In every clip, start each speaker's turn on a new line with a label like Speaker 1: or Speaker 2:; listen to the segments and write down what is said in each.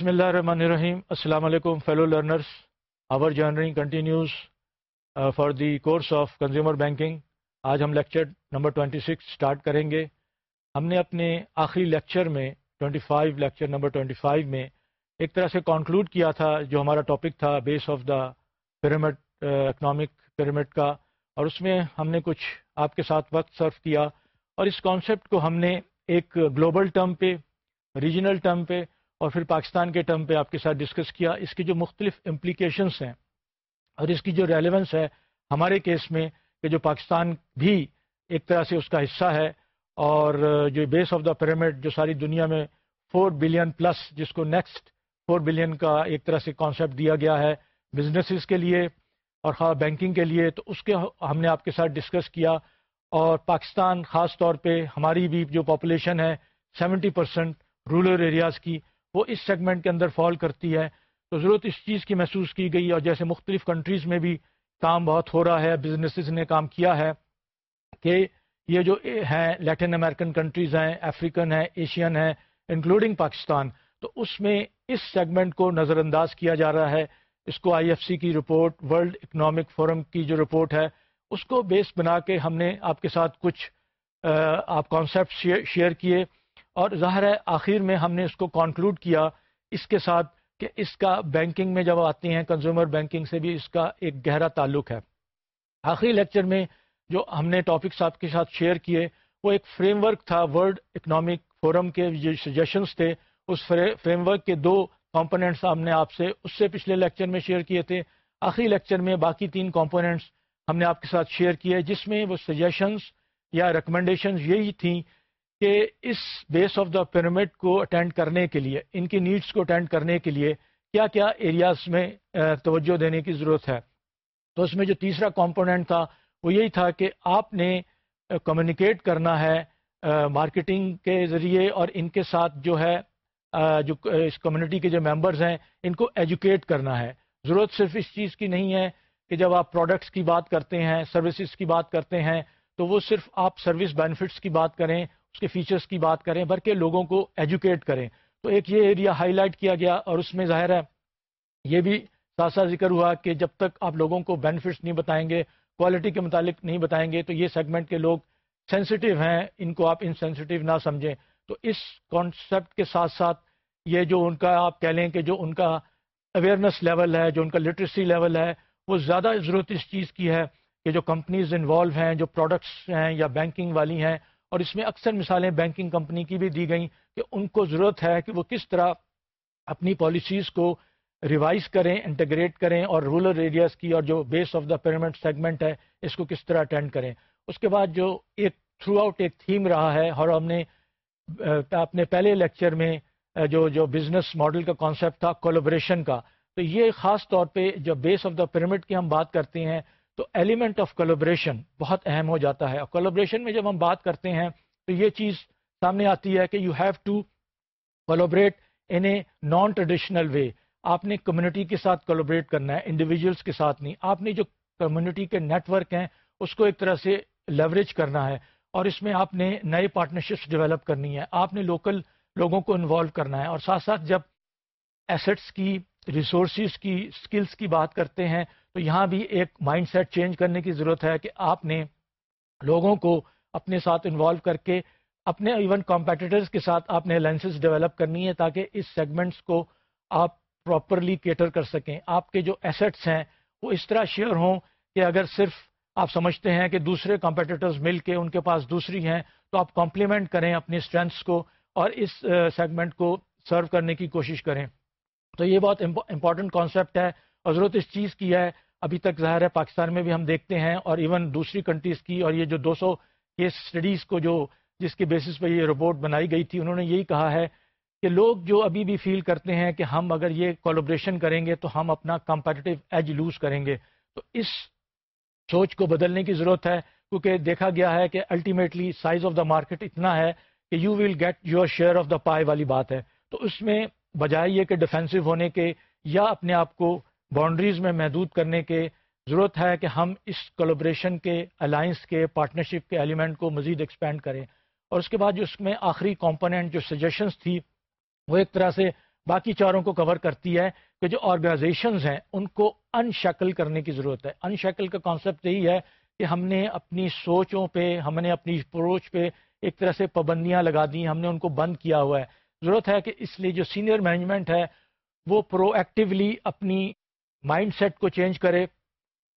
Speaker 1: بسم اللہ الرحمن الرحیم۔ السلام علیکم fellow learners our journey continues for the course of consumer banking آج ہم لیکچر نمبر 26 اسٹارٹ کریں گے۔ ہم نے اپنے آخری لیکچر میں 25 لیکچر نمبر 25 میں ایک طرح سے کنکلوڈ کیا تھا، جو ہمارا ٹاپک تھا base of the pyramid economic pyramid کا۔ اور اس میں ہم نے کچھ آپ کے ساتھ وقت سرو کیا۔ اور اس کانسیپٹ کو ہم نے ایک گلوبل ٹرم پہ ریجنل ٹرم پہ اور پھر پاکستان کے ٹرم پہ آپ کے ساتھ ڈسکس کیا، اس کی جو مختلف امپلیکیشنس ہیں اور اس کی جو ریلیونس ہے ہمارے کیس میں کہ جو پاکستان بھی ایک طرح سے اس کا حصہ ہے اور جو بیس آف دا پیرامڈ جو ساری دنیا میں فور بلین پلس جس کو نیکسٹ فور بلین کا ایک طرح سے کانسیپٹ دیا گیا ہے بزنسز کے لیے اور خاص بینکنگ کے لیے، تو اس کے ہم نے آپ کے ساتھ ڈسکس کیا اور پاکستان خاص طور پہ ہماری بھی جو پاپولیشن ہے سیونٹی پرسینٹ رورل ایریاز کی وہ اس سیگمنٹ کے اندر فال کرتی ہے تو ضرورت اس چیز کی محسوس کی گئی اور جیسے مختلف کنٹریز میں بھی کام بہت ہو رہا ہے بزنسز نے کام کیا ہے کہ یہ جو ہیں لیٹن امریکن کنٹریز ہیں افریقن ہیں ایشین ہیں انکلوڈنگ پاکستان تو اس میں اس سیگمنٹ کو نظر انداز کیا جا رہا ہے۔ اس کو آئی ایف سی کی رپورٹ ورلڈ اکنامک فورم کی جو رپورٹ ہے، اس کو بیس بنا کے ہم نے آپ کے ساتھ کچھ آپ کانسیپٹ شیئر کیے۔ اور ظاہر ہے آخر میں ہم نے اس کو کنکلوڈ کیا اس کے ساتھ کہ اس کا بینکنگ میں جب آتے ہیں کنزیومر بینکنگ سے بھی اس کا ایک گہرا تعلق ہے۔ آخری لیکچر میں جو ہم نے ٹاپکس آپ کے ساتھ شیئر کیے، وہ ایک فریم ورک تھا ورلڈ اکنامک فورم کے جو سجیشنس تھے۔ اس فریم ورک کے دو کمپوننٹس ہم نے آپ سے اس سے پچھلے لیکچر میں شیئر کیے تھے۔ آخری لیکچر میں باقی تین کمپوننٹس ہم نے آپ کے ساتھ شیئر کیے، جس میں وہ سجیشنس یا ریکمنڈیشنز یہی تھیں کہ اس بیس آف دا پیرامڈ کو اٹینڈ کرنے کے لیے، ان کی نیڈس کو اٹینڈ کرنے کے لیے کیا کیا ایریاز میں توجہ دینے کی ضرورت ہے۔ تو اس میں جو تیسرا کمپوننٹ تھا، وہ یہی تھا کہ آپ نے کمیونیکیٹ کرنا ہے مارکیٹنگ کے ذریعے اور ان کے ساتھ جو ہے جو اس کمیونٹی کے جو ممبرز ہیں، ان کو ایجوکیٹ کرنا ہے۔ ضرورت صرف اس چیز کی نہیں ہے کہ جب آپ پروڈکٹس کی بات کرتے ہیں سروسز کی بات کرتے ہیں، تو وہ صرف آپ سروس بینیفٹس کی بات کریں اس کے فیچرز کی بات کریں، بلکہ لوگوں کو ایجوکیٹ کریں۔ تو ایک یہ ایریا ہائی لائٹ کیا گیا اور اس میں ظاہر ہے، یہ بھی ساتھ ساتھ ذکر ہوا کہ جب تک آپ لوگوں کو بینیفٹس نہیں بتائیں گے کوالٹی کے متعلق نہیں بتائیں گے، تو یہ سیگمنٹ کے لوگ سینسٹیو ہیں، ان کو آپ انسینسٹیو نہ سمجھیں۔ تو اس کانسیپٹ کے ساتھ ساتھ یہ جو ان کا آپ کہہ لیں کہ جو ان کا اویئرنیس لیول ہے، جو ان کا لٹریسی لیول ہے، وہ زیادہ ضرورت اس چیز کی ہے کہ جو کمپنیز انوالو ہیں، جو پروڈکٹس ہیں یا بینکنگ والی ہیں اور اس میں اکثر مثالیں بینکنگ کمپنی کی بھی دی گئیں کہ ان کو ضرورت ہے کہ وہ کس طرح اپنی پالیسیز کو ریوائز کریں انٹیگریٹ کریں اور رورل ایریاز کی اور جو base of the pyramid segment ہے، اس کو کس طرح اٹینڈ کریں۔ اس کے بعد جو ایک تھرو آؤٹ ایک تھیم رہا ہے، اور ہم نے اپنے پہلے لیکچر میں جو جو بزنس ماڈل کا کانسیپٹ تھا کولوبریشن کا۔ تو یہ خاص طور پہ جب بیس آف دا پیرامڈ کی ہم بات کرتے ہیں تو ایلیمنٹ آف کولوبریشن بہت اہم ہو جاتا ہے۔ اور کولوبریشن میں جب ہم بات کرتے ہیں تو یہ چیز سامنے آتی ہے کہ you have to collaborate in a non traditional way آپ نے کمیونٹی کے ساتھ کولوبریٹ کرنا ہے انڈیویجولس کے ساتھ نہیں۔ آپ نے جو کمیونٹی کے نیٹ ورک ہیں، اس کو ایک طرح سے لیوریج کرنا ہے۔ اور اس میں آپ نے نئے پارٹنرشپس ڈیولپ کرنی ہے آپ نے لوکل لوگوں کو انوالو کرنا ہے۔ اور ساتھ ساتھ جب ایسٹس کی ریسورسز کی اسکلس کی بات کرتے ہیں تو یہاں بھی ایک مائنڈ سیٹ چینج کرنے کی ضرورت ہے کہ آپ نے لوگوں کو اپنے ساتھ انوالو کر کے اپنے ایون کمپیٹیٹرز کے ساتھ آپ نے لینسز ڈیولپ کرنی ہے تاکہ اس سیگمنٹس کو آپ پراپرلی کیٹر کر سکیں۔ آپ کے جو ایسٹس ہیں وہ اس طرح شیئر ہوں کہ اگر صرف آپ سمجھتے ہیں کہ دوسرے کمپیٹیٹرز مل کے ان کے پاس دوسری ہیں تو آپ کمپلیمنٹ کریں اپنی اسٹرینتھس کو اور اس سیگمنٹ کو سرو کرنے کی کوشش کریں۔ تو یہ بہت امپورٹنٹ کانسیپٹ ہے۔ اور ضرورت اس چیز کی ہے، ابھی تک ظاہر ہے پاکستان میں بھی ہم دیکھتے ہیں اور ایون دوسری کنٹریز کی اور یہ جو دو سو کیس اسٹڈیز کو جو جس کے بیسس پہ یہ رپورٹ بنائی گئی تھی، انہوں نے یہی کہا ہے کہ لوگ جو ابھی بھی فیل کرتے ہیں کہ ہم اگر یہ کولوبریشن کریں گے تو ہم اپنا کمپیٹیو ایج لوز کریں گے۔ تو اس سوچ کو بدلنے کی ضرورت ہے، کیونکہ دیکھا گیا ہے کہ ultimately size of the market اتنا ہے کہ you will get your share of the pie والی بات ہے۔ تو اس میں بجائے یہ کہ ڈیفینسو ہونے کے یا اپنے آپ کو باؤنڈریز میں محدود کرنے کے ضرورت ہے کہ ہم اس کولوبریشن کے الائنس کے پارٹنرشپ کے ایلیمنٹ کو مزید ایکسپینڈ کریں۔ اور اس کے بعد جو اس میں آخری کمپوننٹ جو سجیشنس تھی، وہ ایک طرح سے باقی چاروں کو کور کرتی ہے کہ جو آرگنائزیشنز ہیں، ان کو ان شکل کرنے کی ضرورت ہے۔ ان شکل کا کانسیپٹ یہی ہے کہ ہم نے اپنی سوچوں پہ، ہم نے اپنی اپروچ پہ ایک طرح سے پابندیاں لگا دی ہم نے ان کو بند کیا ہوا ہے۔ ضرورت ہے کہ اس لیے جو سینئر مینجمنٹ ہے، وہ پرو ایکٹیولی اپنی مائنڈ سیٹ کو چینج کرے،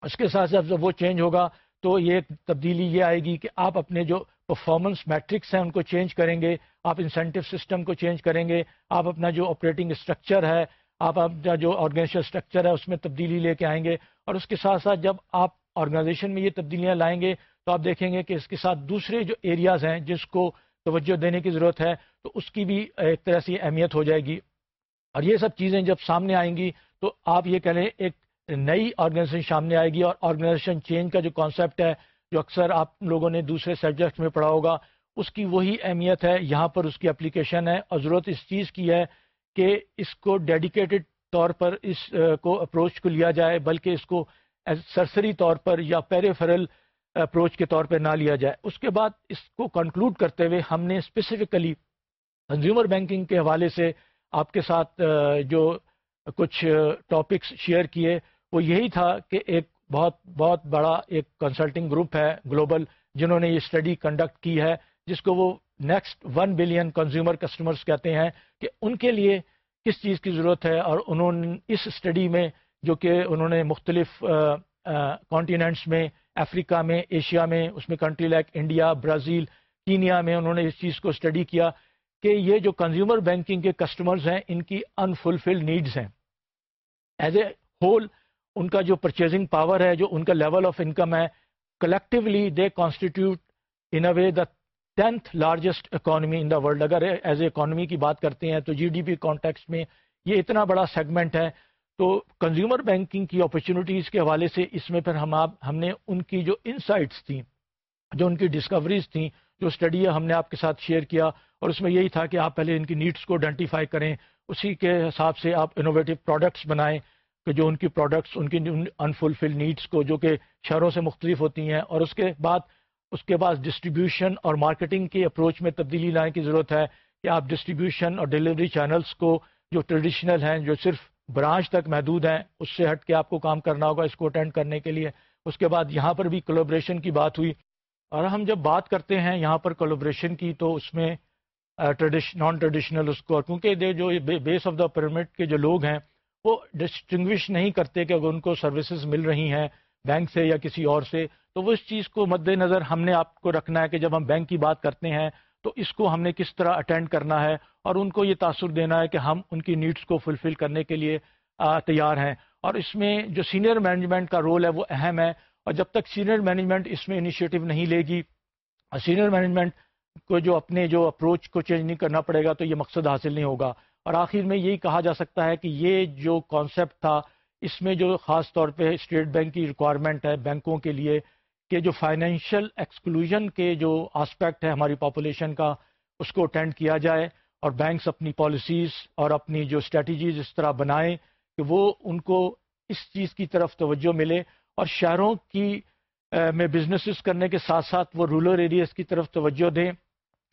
Speaker 1: اس کے ساتھ ساتھ جب وہ چینج ہوگا تو یہ تبدیلی یہ آئے گی کہ آپ اپنے جو پرفارمنس میٹرکس ہیں ان کو چینج کریں گے، آپ انسینٹو سسٹم کو چینج کریں گے، آپ اپنا جو آپریٹنگ اسٹرکچر ہے، آپ اپنا جو آرگنائزیشن اسٹرکچر ہے، اس میں تبدیلی لے کے آئیں گے اور اس کے ساتھ ساتھ جب آپ آرگنائزیشن میں یہ تبدیلیاں لائیں گے تو آپ دیکھیں گے کہ اس کے ساتھ دوسرے جو ایریاز ہیں جس کو توجہ دینے کی ضرورت ہے تو اس کی بھی ایک طرح سے اہمیت ہو جائے گی اور یہ سب چیزیں جب سامنے آئیں گی تو آپ یہ کہہ لیں ایک نئی آرگنائزیشن سامنے آئے گی اور آرگنائزیشن چینج کا جو کانسیپٹ ہے، جو اکثر آپ لوگوں نے دوسرے سبجیکٹ میں پڑھا ہوگا، اس کی وہی اہمیت ہے، یہاں پر اس کی اپلیکیشن ہے اور ضرورت اس چیز کی ہے کہ اس کو ڈیڈیکیٹڈ طور پر اس کو اپروچ کو لیا جائے، بلکہ اس کو سرسری طور پر یا پیریفرل اپروچ کے طور پہ نہ لیا جائے۔ اس کے بعد اس کو کنکلوڈ کرتے ہوئے ہم نے اسپیسیفکلی کنزیومر بینکنگ کے حوالے سے آپ کے ساتھ جو کچھ ٹاپکس شیئر کیے، وہ یہی تھا کہ ایک بہت بہت بڑا ایک کنسلٹنگ گروپ ہے گلوبل جنہوں نے یہ اسٹڈی کنڈکٹ کی ہے، جس کو وہ next one billion consumer customers کہتے ہیں کہ ان کے لیے کس چیز کی ضرورت ہے؟ اور انہوں نے اس اسٹڈی میں جو کہ انہوں نے مختلف کانٹیننٹس میں، افریقہ میں، ایشیا میں، اس میں country like India Brazil Kenya میں انہوں نے اس چیز کو اسٹڈی کیا۔ کہ یہ جو کنزیومر بینکنگ کے کسٹمرز ہیں، ان کی انفلفلڈ نیڈز ہیں. ایز اے ہول ان کا جو پرچیزنگ پاور ہے، جو ان کا لیول آف انکم ہے collectively they constitute in a way the tenth largest economy in the world اگر ایز اے اکانومی کی بات کرتے ہیں، تو جی ڈی پی کانٹیکس میں یہ اتنا بڑا سیگمنٹ ہے. تو کنزیومر بینکنگ کی اپرچونیٹیز کے حوالے سے اس میں پھر ہم آپ، ہم نے ان کی جو انسائٹس تھیں، جو ان کی ڈسکوریز تھیں، جو اسٹڈی ہم نے آپ کے ساتھ شیئر کیا اور اس میں یہی تھا کہ آپ پہلے ان کی نیڈس کو آئیڈینٹیفائی کریں، اسی کے حساب سے آپ انوویٹو پروڈکٹس بنائیں کہ جو ان کی پروڈکٹس ان کی انفلفل نیڈس کو جو کہ شہروں سے مختلف ہوتی ہیں اور اس کے بعد، اس کے بعد ڈسٹریبیوشن اور مارکیٹنگ کے اپروچ میں تبدیلی لانے کی ضرورت ہے کہ آپ ڈسٹریبیوشن اور ڈلیوری چینلز کو جو ٹریڈیشنل ہیں، جو صرف برانچ تک محدود ہیں، اس سے ہٹ کے آپ کو کام کرنا ہوگا اس کو اٹینڈ کرنے کے لیے۔ اس کے بعد یہاں پر بھی کولوبریشن کی بات ہوئی۔ اور ہم جب بات کرتے ہیں یہاں پر کولوبریشن کی تو اس میں نان ٹریڈیشنل اس کو، کیونکہ جو بیس آف دا پیرامڈ کے جو لوگ ہیں، وہ ڈسٹنگوش نہیں کرتے کہ اگر ان کو سروسز مل رہی ہیں بینک سے یا کسی اور سے، تو وہ اس چیز کو مد نظر ہم نے آپ کو رکھنا ہے کہ جب ہم بینک کی بات کرتے ہیں، تو اس کو ہم نے کس طرح اٹینڈ کرنا ہے اور ان کو یہ تاثر دینا ہے کہ ہم ان کی نیڈس کو فلفل کرنے کے لیے تیار ہیں۔ اور اس میں جو سینئر مینجمنٹ کا رول ہے، وہ اہم ہے۔ اور جب تک سینئر مینجمنٹ اس میں انیشیٹو نہیں لے گی، اور سینئر مینجمنٹ کو جو اپنے جو اپروچ کو چینج نہیں کرنا پڑے گا تو یہ مقصد حاصل نہیں ہوگا۔ اور آخر میں یہی کہا جا سکتا ہے کہ یہ جو کانسیپٹ تھا، اس میں جو خاص طور پہ اسٹیٹ بینک کی ریکوائرمنٹ ہے بینکوں کے لیے کہ جو فائنینشیل ایکسکلوژن کے جو آسپیکٹ ہے ہماری پاپولیشن کا، اس کو اٹینڈ کیا جائے اور بینکس اپنی پالیسیز اور اپنی جو اسٹریٹجیز اس طرح بنائیں کہ وہ ان کو اس چیز کی طرف توجہ ملے اور شہروں کی میں بزنسز کرنے کے ساتھ ساتھ وہ رورل ایریاز کی طرف توجہ دیں،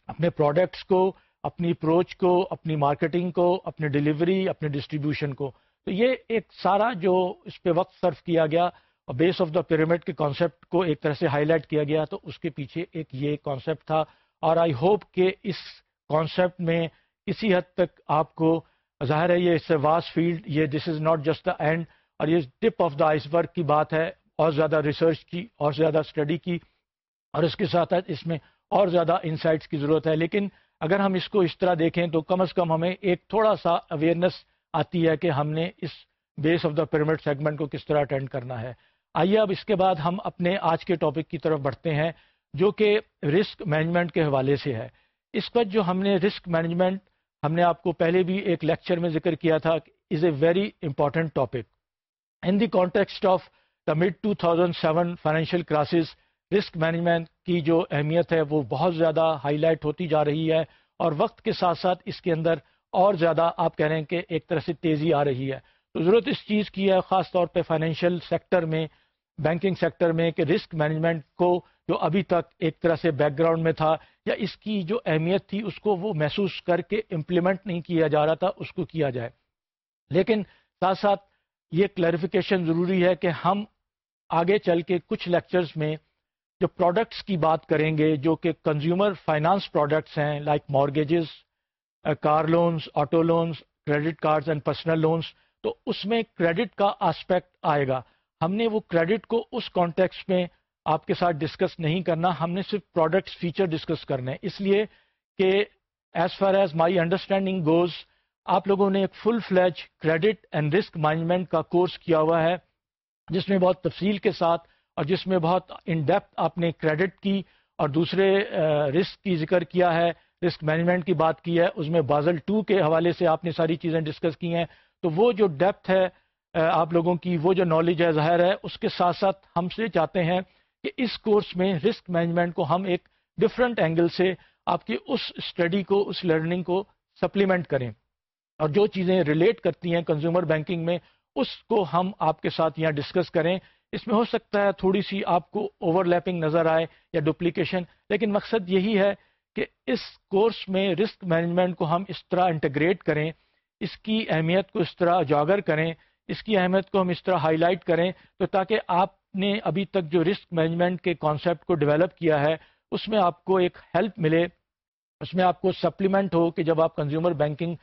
Speaker 1: اپنے پروڈکٹس کو، اپنی اپروچ کو، اپنی مارکیٹنگ کو اپنی ڈلیوری اپنے ڈسٹریبیوشن کو۔ تو یہ ایک سارا جو اس پہ وقت صرف کیا گیا اور بیس آف دا پیرامڈ کے کانسیپٹ کو ایک طرح سے ہائی لائٹ کیا گیا تو اس کے پیچھے ایک یہ کانسیپٹ تھا۔ اور آئی ہوپ کہ اس کانسیپٹ میں کسی حد تک آپ کو ظاہر ہے یہ اس سے واس فیلڈ یہ this is not just the end اور یہ tip of the iceberg کی بات ہے۔ اور زیادہ ریسرچ کی اور زیادہ اسٹڈی کی اور اس کے ساتھ اس میں اور زیادہ انسائٹس کی ضرورت ہے۔ لیکن اگر ہم اس کو اس طرح دیکھیں تو کم از کم ہمیں ایک تھوڑا سا اویئرنیس آتی ہے کہ ہم نے اس base of the pyramid segment کو کس طرح اٹینڈ کرنا ہے۔ آئیے اب اس کے بعد ہم اپنے آج کے ٹاپک کی طرف بڑھتے ہیں جو کہ رسک مینجمنٹ کے حوالے سے ہے۔ اس وقت جو ہم نے رسک مینجمنٹ ہم نے آپ کو پہلے بھی ایک لیکچر میں ذکر کیا تھا is a very important topic in the context of the mid two thousand seven financial crisis risk management کی جو اہمیت ہے وہ بہت زیادہ ہائی لائٹ ہوتی جا رہی ہے اور وقت کے ساتھ ساتھ اس کے اندر اور زیادہ آپ کہہ رہے ہیں کہ ایک طرح سے تیزی آ رہی ہے۔ تو ضرورت اس چیز کی ہے خاص طور پہ فائنینشیل سیکٹر میں بینکنگ سیکٹر میں کہ رسک مینجمنٹ کو جو ابھی تک ایک طرح سے بیک گراؤنڈ میں تھا یا اس کی جو اہمیت تھی اس کو وہ محسوس کر کے امپلیمنٹ نہیں کیا جا رہا تھا، اس کو کیا جائے۔ لیکن ساتھ ساتھ یہ کلیریفیکیشن ضروری ہے کہ ہم آگے چل کے کچھ لیکچرز میں جو پروڈکٹس کی بات کریں گے، جو کہ کنزیومر فائنانس پروڈکٹس ہیں like mortgages car loans auto loans credit cards and personal loans تو اس میں کریڈٹ کا آسپیکٹ آئے گا۔ ہم نے وہ کریڈٹ کو اس کانٹیکس میں آپ کے ساتھ ڈسکس نہیں کرنا، ہم نے صرف پروڈکٹس فیچر ڈسکس کرنے۔ اس لیے کہ as far as my understanding goes آپ لوگوں نے ایک full fledged credit and risk management کا کورس کیا ہوا ہے۔ جس میں بہت تفصیل کے ساتھ اور جس میں بہت ان ڈیپتھ آپ نے کریڈٹ کی اور دوسرے رسک کی ذکر کیا ہے رسک مینجمنٹ کی بات کی ہے، اس میں بازل ٹو کے حوالے سے آپ نے ساری چیزیں ڈسکس کی ہیں۔ تو وہ جو ڈیپتھ ہے آپ لوگوں کی، وہ جو نالج ہے، ظاہر ہے، اس کے ساتھ ساتھ ہم سے چاہتے ہیں کہ اس کورس میں رسک مینجمنٹ کو ہم ایک ڈفرینٹ اینگل سے آپ کی اس اسٹڈی کو، اس لرننگ کو سپلیمنٹ کریں۔ اور جو چیزیں ریلیٹ کرتی ہیں کنزیومر بینکنگ میں اس کو ہم آپ کے ساتھ یہاں ڈسکس کریں۔ اس میں ہو سکتا ہے تھوڑی سی آپ کو اوور لیپنگ نظر آئے یا ڈپلیکیشن لیکن مقصد یہی ہے کہ اس کورس میں رسک مینجمنٹ کو ہم اس طرح انٹیگریٹ کریں، اس کی اہمیت کو اس طرح اجاگر کریں، اس کی اہمیت کو ہم اس طرح ہائی لائٹ کریں۔ تو تاکہ آپ نے ابھی تک جو رسک مینجمنٹ کے کانسیپٹ کو ڈیولپ کیا ہے، اس میں آپ کو ایک ہیلپ ملے۔ اس میں آپ کو سپلیمنٹ ہو کہ جب آپ کنزیومر بینکنگ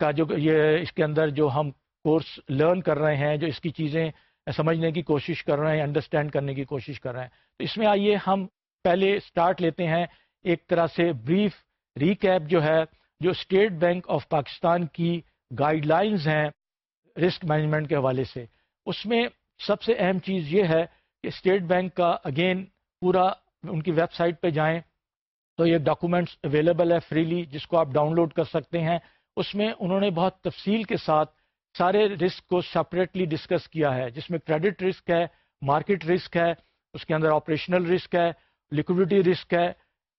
Speaker 1: کا جو یہ اس کے اندر جو ہم کورس لرن کر رہے ہیں، جو اس کی چیزیں سمجھنے کی کوشش کر رہے ہیں انڈرسٹینڈ کرنے کی کوشش کر رہے ہیں۔ تو اس میں آئیے ہم پہلے سٹارٹ لیتے ہیں ایک طرح سے بریف ریکیپ جو ہے، جو اسٹیٹ بینک آف پاکستان کی گائیڈ لائنز ہیں رسک مینجمنٹ کے حوالے سے۔ اس میں سب سے اہم چیز یہ ہے کہ اسٹیٹ بینک کا اگین پورا ان کی ویب سائٹ پہ جائیں۔ تو یہ ڈاکومنٹس اویلیبل ہے فریلی جس کو آپ ڈاؤن لوڈ کر سکتے ہیں۔ اس میں انہوں نے بہت تفصیل کے ساتھ سارے رسک کو سپریٹلی ڈسکس کیا ہے، جس میں کریڈٹ رسک ہے مارکیٹ رسک ہے، اس کے اندر آپریشنل رسک ہے لیکوڈیٹی رسک ہے،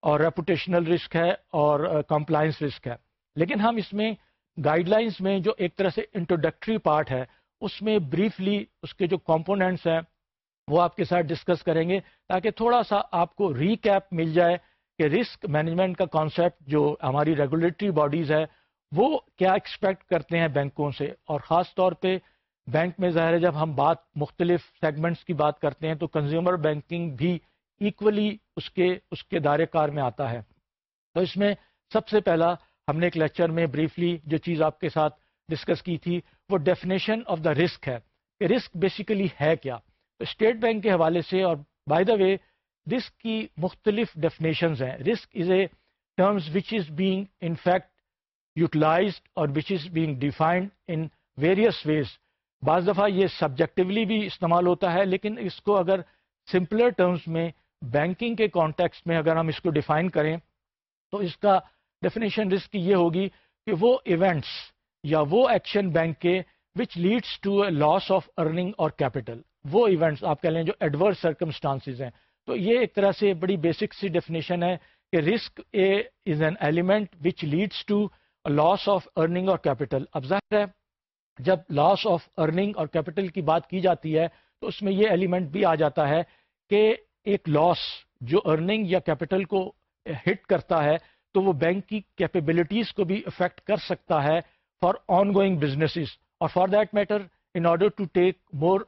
Speaker 1: اور ریپوٹیشنل رسک ہے، اور کمپلائنس رسک ہے۔ لیکن ہم اس میں گائیڈ لائنس میں جو ایک طرح سے انٹروڈکٹری پارٹ ہے، اس میں بریفلی اس کے جو کمپوننٹس ہیں، وہ آپ کے ساتھ ڈسکس کریں گے تاکہ تھوڑا سا آپ کو ریکیپ مل جائے کہ رسک مینجمنٹ کا کانسیپٹ جو ہماری ریگولیٹری باڈیز ہے وہ کیا ایکسپیکٹ کرتے ہیں بینکوں سے؟ اور خاص طور پہ بینک میں ظاہر ہے جب ہم بات مختلف سیگمنٹس کی بات کرتے ہیں تو کنزیومر بینکنگ بھی ایکولی اس کے اس کے دائرے کار میں آتا ہے۔ تو اس میں سب سے پہلا ہم نے ایک لیکچر میں بریفلی جو چیز آپ کے ساتھ ڈسکس کی تھی، وہ ڈیفینیشن آف دا رسک ہے۔ کہ رسک بیسیکلی ہے کیا؟ تو اسٹیٹ بینک کے حوالے سے اور بائی دا وے رسک کی مختلف ڈیفینیشنز ہیں۔ Risk is a terms which is being in fact utilized اور which is being defined in various ways بعض دفعہ یہ سبجیکٹولی بھی استعمال ہوتا ہے، لیکن اس کو اگر سمپلر ٹرمز میں بینکنگ کے کانٹیکس میں اگر ہم اس کو ڈیفائن کریں، تو اس کا ڈیفینیشن رسک یہ ہوگی کہ وہ ایونٹس یا وہ ایکشن بینک کے which leads to a loss of earning اور کیپٹل وہ ایونٹس آپ کہہ لیں جو ایڈورس سرکمسٹانسز ہیں۔ تو یہ ایک طرح سے بڑی بیسک سی ڈیفینیشن ہے کہ risk a is an element which leads to loss of earning اور کیپٹل اب ظاہر ہے، جب لاس آف ارننگ اور کیپٹل کی بات کی جاتی ہے، تو اس میں یہ ایلیمنٹ بھی آ جاتا ہے کہ ایک لاس جو ارننگ یا کیپٹل کو ہٹ کرتا ہے، تو وہ بینک کی کیپیبلٹیز کو بھی افیکٹ کر سکتا ہے فار آن گوئنگ بزنسز اور for that matter in order to take more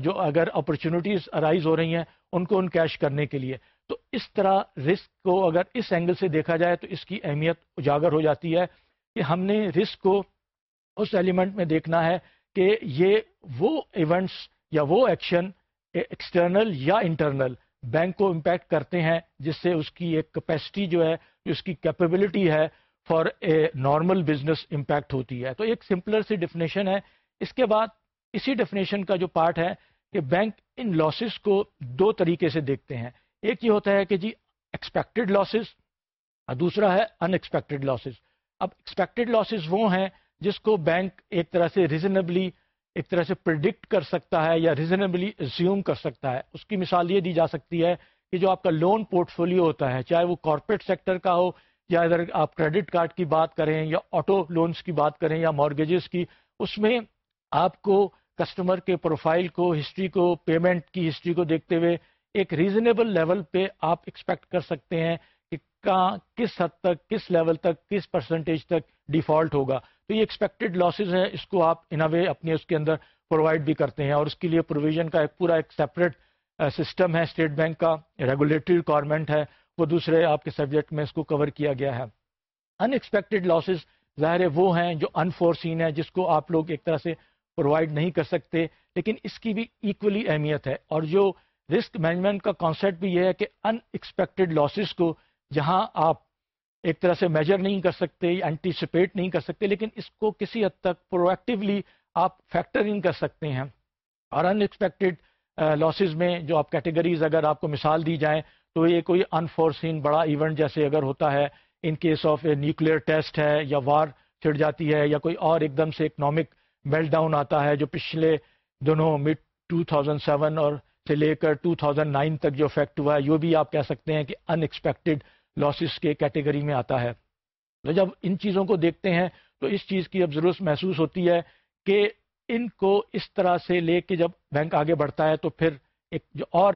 Speaker 1: جو اگر اپرچونیٹیز ارائیز ہو رہی ہیں، ان کو ان کیش کرنے کے لیے۔ تو اس طرح رسک کو اگر اس اینگل سے دیکھا جائے تو اس کی اہمیت اجاگر ہو جاتی ہے کہ ہم نے رسک کو اس ایلیمنٹ میں دیکھنا ہے کہ یہ وہ ایونٹس یا وہ ایکشن ایکسٹرنل یا انٹرنل بینک کو امپیکٹ کرتے ہیں جس سے اس کی ایک کیپیسٹی جو ہے جو اس کی کیپیبلٹی ہے for a normal business impact ہوتی ہے۔ تو ایک سمپلر سی ڈیفینیشن ہے۔ اس کے بعد اسی ڈیفینیشن کا جو پارٹ ہے کہ بینک ان لاسز کو دو طریقے سے دیکھتے ہیں۔ ایک یہ ہوتا ہے کہ جی ایکسپیکٹڈ لاسز اور دوسرا ہے ان ایکسپیکٹڈ لاسز اب ایکسپیکٹڈ لاسز وہ ہیں جس کو بینک ایک طرح سے ریزنیبلی ایک طرح سے پرڈکٹ کر سکتا ہے یا ریزنیبلی زیوم کر سکتا ہے۔ اس کی مثال یہ دی جا سکتی ہے کہ جو آپ کا لون پورٹ فولیو ہوتا ہے، چاہے وہ کارپوریٹ سیکٹر کا ہو، یا اگر آپ کریڈٹ کارڈ کی بات کریں، یا آٹو لونز کی بات کریں، یا مارگیجز کی، اس میں آپ کو کسٹمر کے پروفائل کو ہسٹری کو پیمنٹ کی ہسٹری کو دیکھتے ہوئے ایک ریزنیبل لیول پہ آپ ایکسپیکٹ کر سکتے ہیں کہ کہاں، کس حد تک، کس لیول تک، کس پرسنٹیج تک ڈیفالٹ ہوگا۔ تو یہ ایکسپیکٹڈ لاسز ہیں، اس کو آپ ان وے اپنے اس کے اندر پرووائڈ بھی کرتے ہیں اور اس کے لیے پروویژن کا ایک پورا ایک سیپریٹ سسٹم ہے۔ اسٹیٹ بینک کا ریگولیٹری ریکوائرمنٹ ہے، وہ دوسرے آپ کے سبجیکٹ میں اس کو کور کیا گیا ہے۔ ان ایکسپیکٹڈ لاسز ظاہر ہے وہ ہیں جو انفورسین ہے جس کو آپ لوگ ایک طرح سے پرووائڈ نہیں کر سکتے، لیکن اس کی بھی ایکولی اہمیت ہے۔ اور جو رسک مینجمنٹ کا کانسیپٹ بھی یہ ہے کہ ان ایکسپیکٹڈ لاسز کو جہاں آپ ایک طرح سے میجر نہیں کر سکتے اینٹیسپیٹ نہیں کر سکتے، لیکن اس کو کسی حد تک پرویکٹیولی آپ فیکٹرنگ کر سکتے ہیں۔ اور ان ایکسپیکٹڈ لاسز میں جو آپ کیٹیگریز اگر آپ کو مثال دی جائیں تو یہ کوئی انفورسین بڑا ایونٹ جیسے اگر ہوتا ہے in case of a nuclear test ہے یا وار چڑ جاتی ہے یا کوئی اور ایک دم سے اکنامک میلٹ ڈاؤن آتا ہے جو پچھلے دونوں مڈ 2007 اور سے لے کر 2009 تک جو افیکٹ ہوا ہے یہ بھی آپ کہہ سکتے ہیں کہ ان ایکسپیکٹڈ لاسز کے کیٹیگری میں آتا ہے۔ تو جب ان چیزوں کو دیکھتے ہیں، تو اس چیز کی اب ضرورت محسوس ہوتی ہے کہ ان کو اس طرح سے لے کے جب بینک آگے بڑھتا ہے، تو پھر ایک جو اور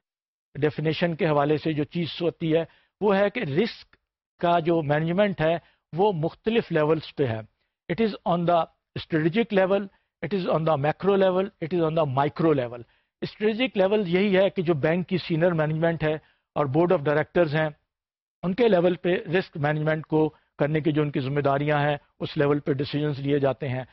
Speaker 1: ڈیفینیشن کے حوالے سے جو چیز ہوتی ہے، وہ ہے کہ رسک کا جو مینجمنٹ ہے، وہ مختلف لیولز پہ ہے۔ It is on the strategic level it is on the macro level it is on the micro level strategic level یہی ہے کہ جو بینک کی سینئر مینجمنٹ ہے اور بورڈ آف ڈائریکٹرز ہیں، ان کے لیول پہ رسک مینجمنٹ کو کرنے کی جو ان کی ذمہ داریاں ہیں، اس لیول پہ ڈیسیجنس لیے جاتے ہیں۔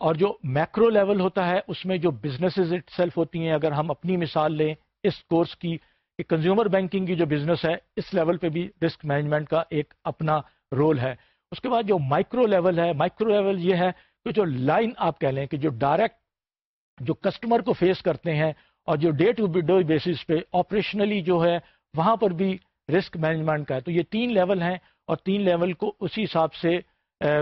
Speaker 1: اور جو میکرو لیول ہوتا ہے، اس میں جو بزنسز اٹ سیلف ہوتی ہیں، اگر ہم اپنی مثال لیں اس کورس کی، کہ کنزیومر بینکنگ کی جو بزنس ہے، اس لیول پہ بھی رسک مینجمنٹ کا ایک اپنا رول ہے۔ اس کے بعد جو مائکرو لیول ہے مائکرو لیول یہ ہے کہ جو لائن آپ کہہ لیں کہ جو ڈائریکٹ جو کسٹمر کو فیس کرتے ہیں اور جو ڈے ٹو ڈے بیسس پہ آپریشنلی جو ہے وہاں پر بھی رسک مینجمنٹ کا ہے۔ تو یہ تین لیول ہیں اور تین لیول کو اسی حساب سے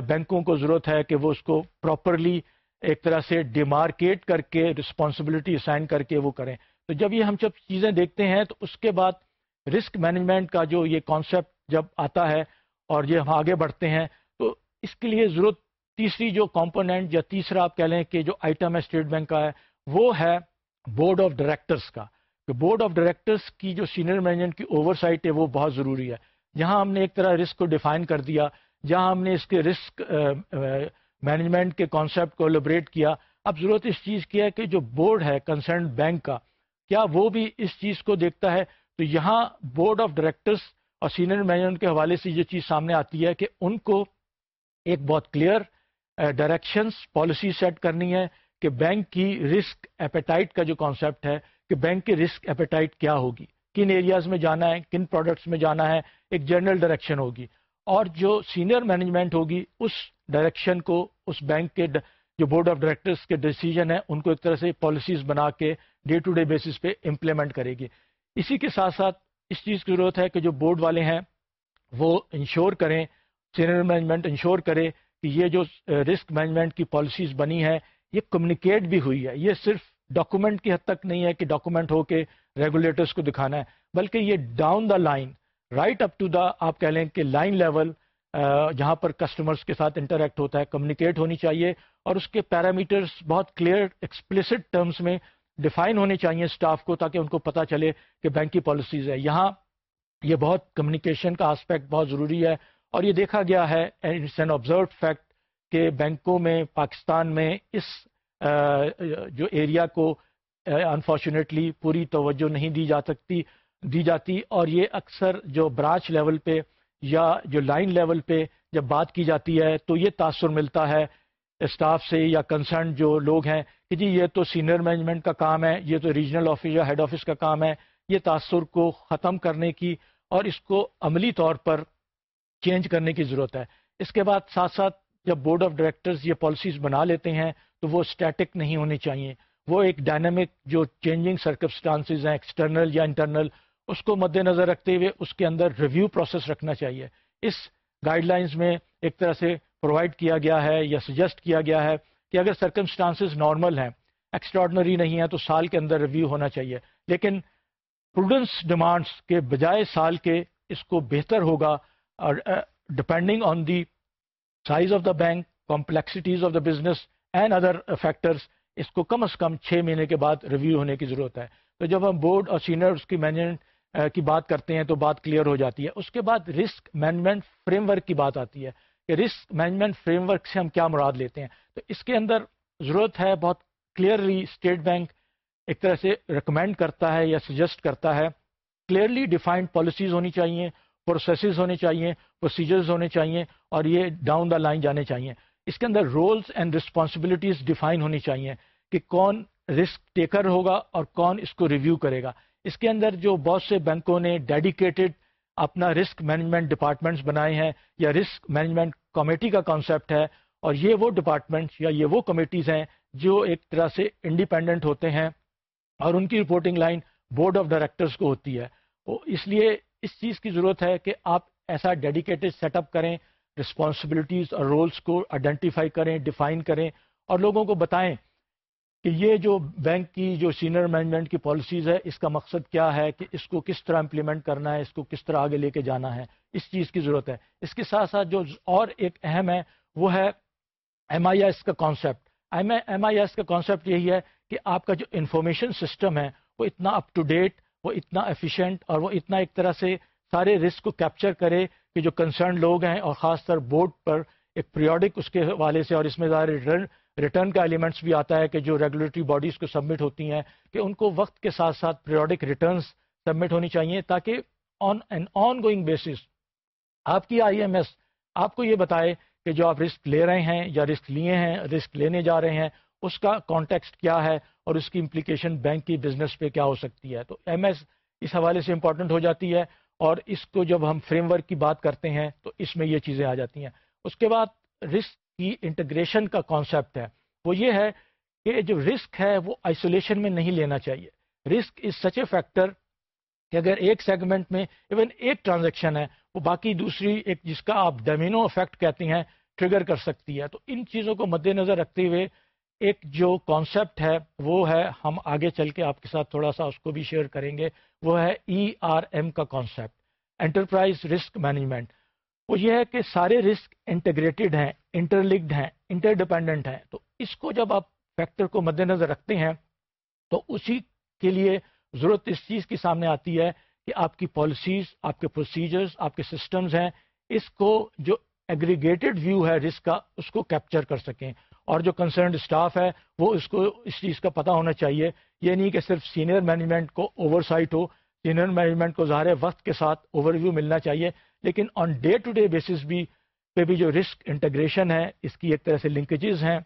Speaker 1: بینکوں کو ضرورت ہے کہ وہ اس کو پراپرلی ایک طرح سے ڈیمارکیٹ کر کے، رسپانسبلٹی اسائن کر کے وہ کریں۔ تو جب یہ ہم جب چیزیں دیکھتے ہیں تو اس کے بعد رسک مینجمنٹ کا جو یہ کانسیپٹ جب آتا ہے اور یہ ہم آگے بڑھتے ہیں تو اس کے لیے ضرورت تیسری جو کمپوننٹ یا تیسرا آپ کہہ لیں کہ جو آئٹم ہے اسٹیٹ بینک کا ہے، وہ ہے بورڈ آف ڈائریکٹرس کا، کہ بورڈ آف ڈائریکٹرس کی جو سینئر مینجمنٹ کی اوور سائٹ ہے وہ بہت ضروری ہے۔ جہاں ہم نے ایک طرح رسک کو ڈیفائن کر دیا، جہاں ہم نے اس کے رسک مینجمنٹ کے کانسیپٹ کو لیبریٹ کیا۔ اب ضرورت اس چیز کی ہے کہ جو بورڈ ہے کنسرن بینک کا، کیا وہ بھی اس چیز کو دیکھتا ہے؟ تو یہاں بورڈ آف ڈائریکٹرس اور سینئر مینجمنٹ کے حوالے سے یہ چیز سامنے آتی ہے کہ ان کو ایک بہت کلیئر ڈائریکشنس پالیسی سیٹ کرنی ہے۔ کہ بینک کی رسک ایپیٹائٹ کا جو کانسیپٹ ہے کہ بینک کی رسک ایپیٹائٹ کیا ہوگی؟ کن ایریاز میں جانا ہے؟ کن پروڈکٹس میں جانا ہے؟ ایک جنرل ڈائریکشن ہوگی۔ اور جو سینئر مینجمنٹ ہوگی، اس ڈائریکشن کو، اس بینک کے جو بورڈ آف ڈائریکٹرس کے ڈیسیجن ہیں، ان کو ایک طرح سے پالیسیز بنا کے ڈے ٹو ڈے بیسس پہ امپلیمنٹ کرے گی۔ اسی کے ساتھ ساتھ اس چیز کی ضرورت ہے کہ جو بورڈ والے ہیں، وہ انشور کریں سینئر مینجمنٹ انشور کرے کہ یہ جو رسک مینجمنٹ کی پالیسیز بنی ہے یہ کمیونیکیٹ بھی ہوئی ہے۔ یہ صرف ڈاکومنٹ کی حد تک نہیں ہے کہ ڈاکومنٹ ہو کے ریگولیٹرس کو دکھانا ہے، بلکہ یہ down the line right up to the آپ کہہ لیں کہ لائن لیول جہاں پر کسٹمرس کے ساتھ انٹریکٹ ہوتا ہے کمیونیکیٹ ہونی چاہیے اور اس کے پیرامیٹرز بہت کلیئر ایکسپلسڈ ٹرمز میں ڈیفائن ہونے چاہیے اسٹاف کو تاکہ ان کو پتہ چلے کہ بینک کی پالیسیز ہے۔ یہاں یہ بہت کمیونیکیشن کا آسپیکٹ بہت ضروری ہے اور یہ دیکھا گیا ہے اٹس این آبزرو فیکٹ کہ بینکوں میں، پاکستان میں اس جو ایریا کو انفارچونیٹلی پوری توجہ نہیں دی جا سکتی، دی جاتی اور یہ اکثر جو برانچ لیول پہ یا جو لائن لیول پہ جب بات کی جاتی ہے تو یہ تاثر ملتا ہے اسٹاف سے یا کنسرن جو لوگ ہیں کہ جی یہ تو سینئر مینجمنٹ کا کام ہے، یہ تو ریجنل آفس یا ہیڈ آفس کا کام ہے، یہ تاثر کو ختم کرنے کی اور اس کو عملی طور پر چینج کرنے کی ضرورت ہے۔ اس کے بعد ساتھ ساتھ جب بورڈ آف ڈائریکٹرز یہ پالیسیز بنا لیتے ہیں تو وہ اسٹیٹک نہیں ہونی چاہیے۔ وہ ایک ڈائنامک جو چینجنگ سرکمسٹانسز ہیں ایکسٹرنل یا انٹرنل اس کو مد نظر رکھتے ہوئے اس کے اندر ریویو پروسیس رکھنا چاہیے۔ اس گائیڈ لائنز میں ایک طرح سے پرووائڈ کیا گیا ہے یا سجیسٹ کیا گیا ہے کہ اگر سرکمسٹانسز نارمل ہیں ایکسٹراڈنری نہیں ہیں، تو سال کے اندر ریویو ہونا چاہیے۔ لیکن پروڈنس ڈیمانڈس کے بجائے سال کے اس کو بہتر ہوگا اور depending on the size of the bank complexities of the business and other factors اس کو کم از کم چھ مہینے کے بعد ریویو ہونے کی ضرورت ہے تو جب ہم بورڈ اور سینئر اس کی مینجمنٹ کی بات کرتے ہیں تو بات کلیئر ہو جاتی ہے اس کے بعد رسک مینجمنٹ فریم ورک کی بات آتی ہے کہ رسک مینجمنٹ فریم ورک سے ہم کیا مراد لیتے ہیں تو اس کے اندر ضرورت ہے بہت کلیئرلی اسٹیٹ بینک ایک طرح سے ریکمینڈ کرتا ہے یا سجیسٹ کرتا ہے کلیئرلی ڈیفائنڈ پالیسیز ہونی چاہیے پروسیسز ہونے چاہیے پروسیجرز ہونے چاہیے اور یہ ڈاؤن دا لائن جانے چاہیے اس کے اندر رولز اینڈ رسپانسبلٹیز ڈیفائن ہونی چاہیے کہ کون رسک ٹیکر ہوگا اور کون اس کو ریویو کرے گا۔ اس کے اندر جو بہت سے بینکوں نے ڈیڈیکیٹڈ اپنا رسک مینجمنٹ ڈپارٹمنٹس بنائے ہیں یا رسک مینجمنٹ کمیٹی کا کانسیپٹ ہے اور یہ وہ ڈپارٹمنٹس یا یہ وہ کمیٹیز ہیں جو ایک طرح سے انڈیپینڈنٹ ہوتے ہیں اور ان کی reporting line board of directors کو ہوتی ہے۔ اس لیے اس چیز کی ضرورت ہے کہ آپ ایسا ڈیڈیکیٹڈ سیٹ اپ کریں رسپانسبلٹیز اور رولز کو آئیڈینٹیفائی کریں ڈیفائن کریں اور لوگوں کو بتائیں کہ یہ جو بینک کی، جو سینئر مینجمنٹ کی پالیسیز ہے، اس کا مقصد کیا ہے کہ اس کو کس طرح امپلیمنٹ کرنا ہے، اس کو کس طرح آگے لے کے جانا ہے، اس چیز کی ضرورت ہے۔ اس کے ساتھ ساتھ جو اور ایک اہم ہے، وہ ہے ایم آئی ایس کا کانسیپٹ ایم آئی ایس کا کانسیپٹ یہی ہے کہ آپ کا جو انفارمیشن سسٹم ہے، وہ اتنا اپ ٹو ڈیٹ وہ اتنا ایفیشینٹ اور وہ اتنا ایک طرح سے سارے رسک کو کیپچر کرے کہ جو کنسرن لوگ ہیں اور خاص طور بورڈ پر ایک پیریوڈک اس کے حوالے سے اور اس میں ظاہر ریٹرن ریٹرن کا ایلیمنٹس بھی آتا ہے کہ جو ریگولیٹری باڈیز کو سبمٹ ہوتی ہیں کہ ان کو وقت کے ساتھ ساتھ پیریوڈک ریٹرنس سبمٹ ہونی چاہیے تاکہ on an ongoing basis آپ کی آئی ایم ایس آپ کو یہ بتائے کہ جو آپ رسک لے رہے ہیں یا رسک لیے ہیں رسک لینے جا رہے ہیں اس کا کانٹیکسٹ کیا ہے اور اس کی امپلیکیشن بینک کی بزنس پہ کیا ہو سکتی ہے؟ تو ایم ایس اس حوالے سے امپورٹنٹ ہو جاتی ہے اور اس کو جب ہم فریم ورک کی بات کرتے ہیں تو اس میں یہ چیزیں آ جاتی ہیں۔ اس کے بعد رسک کی انٹیگریشن کا کانسیپٹ ہے۔ وہ یہ ہے کہ جو رسک ہے وہ آئسولیشن میں نہیں لینا چاہیے۔ Risk is such a factor کہ اگر ایک سیگمنٹ میں ایون ایک ٹرانزیکشن ہے، وہ باقی دوسری ایک جس کا آپ ڈیمینو افیکٹ کہتے ہیں ٹریگر کر سکتی ہے۔ تو ان چیزوں کو مد نظر رکھتے ہوئے ایک جو کانسیپٹ ہے، وہ ہے ہم آگے چل کے آپ کے ساتھ تھوڑا سا اس کو بھی شیئر کریں گے۔ وہ ہے ای آر ایم کا کانسیپٹ انٹرپرائز رسک مینجمنٹ وہ یہ ہے کہ سارے رسک انٹیگریٹڈ ہیں انٹرلکڈ ہیں انٹر ڈپینڈنٹ ہیں۔ تو اس کو جب آپ فیکٹر کو مد نظر رکھتے ہیں، تو اسی کے لیے ضرورت اس چیز کی سامنے آتی ہے کہ آپ کی پالیسیز آپ کے پروسیجرز آپ کے سسٹمز ہیں، اس کو جو ایگریگیٹڈ ویو ہے رسک کا، اس کو کیپچر کر سکیں۔ اور جو کنسرنڈ اسٹاف ہے، وہ اس کو، اس چیز کا پتہ ہونا چاہیے۔ یہ نہیں کہ صرف سینئر مینجمنٹ کو اوور سائٹ ہو سینئر مینجمنٹ کو ظاہر وقت کے ساتھ اوور ویو ملنا چاہیے۔ لیکن on day to day basis بھی پہ بھی جو رسک انٹیگریشن ہے، اس کی ایک طرح سے لنکیجز ہیں،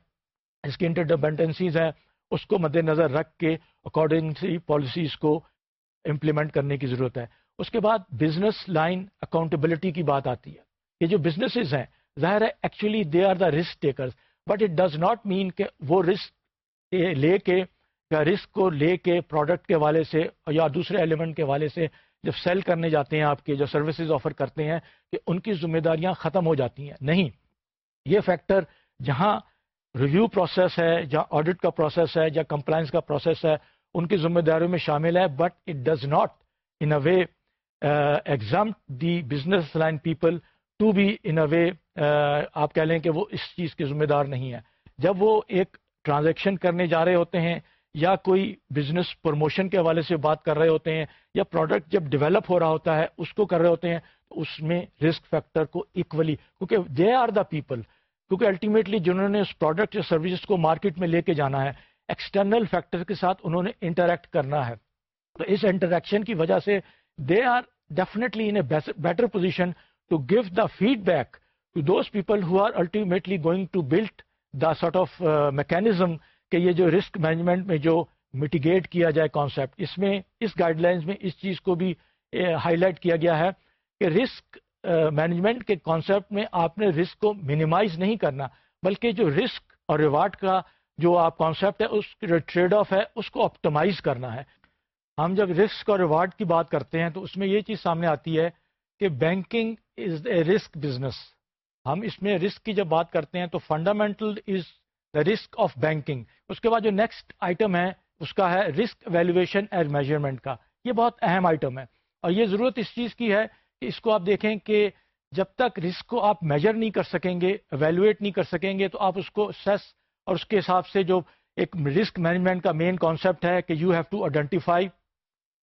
Speaker 1: اس کی انٹرڈیپینڈنسیز ہیں، اس کو مد نظر رکھ کے اکارڈنگلی پالیسیز کو امپلیمنٹ کرنے کی ضرورت ہے۔ اس کے بعد بزنس لائن اکاؤنٹیبلٹی کی بات آتی ہے۔ یہ جو بزنسز ہیں، ظاہر ہے actually they are the risk takers but it does not mean کہ وہ رسک لے کے یا رسک کو لے کے پروڈکٹ کے والے سے یا دوسرے ایلیمنٹ کے والے سے جب سیل کرنے جاتے ہیں آپ کے، جو سروسز آفر کرتے ہیں، کہ ان کی ذمہ داریاں ختم ہو جاتی ہیں۔ نہیں۔ یہ فیکٹر جہاں ریویو پروسیس ہے، جہاں آڈٹ کا پروسیس ہے یا کمپلائنس کا پروسیس ہے، ان کی ذمہ داریوں میں شامل ہے۔ But it does not in a way exam the business line people to be in a way آپ کہہ لیں کہ وہ اس چیز کے ذمہ دار نہیں ہے جب وہ ایک ٹرانزیکشن کرنے جا رہے ہوتے ہیں یا کوئی بزنس پروموشن کے حوالے سے بات کر رہے ہوتے ہیں یا پروڈکٹ جب ڈیولپ ہو رہا ہوتا ہے، اس کو کر رہے ہوتے ہیں، تو اس میں رسک فیکٹر کو اکولی کیونکہ دے آر دا پیپل کیونکہ الٹیمیٹلی جنہوں نے اس پروڈکٹ یا سروسز کو مارکیٹ میں لے کے جانا ہے ایکسٹرنل فیکٹر کے ساتھ انہوں نے انٹریکٹ کرنا ہے۔ تو اس انٹریکشن کی وجہ سے they are definitely in a better position to give the feedback to those people who are ultimately going to build the sort of mechanism کہ یہ جو رسک مینجمنٹ میں جو میٹیگیٹ کیا جائے کانسیپٹ اس میں، اس گائیڈ لائنز میں اس چیز کو بھی uh, ہائی لائٹ کیا گیا ہے کہ رسک مینجمنٹ uh, کے کانسیپٹ میں آپ نے رسک کو منیمائز نہیں کرنا، بلکہ جو رسک اور ریوارڈ کا جو آپ کانسیپٹ ہے، اس جو ٹریڈ آف ہے، اس کو آپٹمائز کرنا ہے۔ ہم جب رسک اور ریوارڈ کی بات کرتے ہیں تو اس میں یہ چیز سامنے آتی ہے کہ banking is a risk business ہم اس میں رسک کی جب بات کرتے ہیں تو fundamental is the risk of banking اس کے بعد جو نیکسٹ آئٹم ہے، اس کا ہے رسک ویلویشن ایز میجرمنٹ کا۔ یہ بہت اہم آئٹم ہے۔ اور یہ ضرورت اس چیز کی ہے کہ اس کو آپ دیکھیں کہ جب تک رسک کو آپ میجر نہیں کر سکیں گے ویلویٹ نہیں کر سکیں گے، تو آپ اس کو سیس اور اس کے حساب سے جو ایک رسک مینجمنٹ کا مین کانسیپٹ ہے کہ you have to identify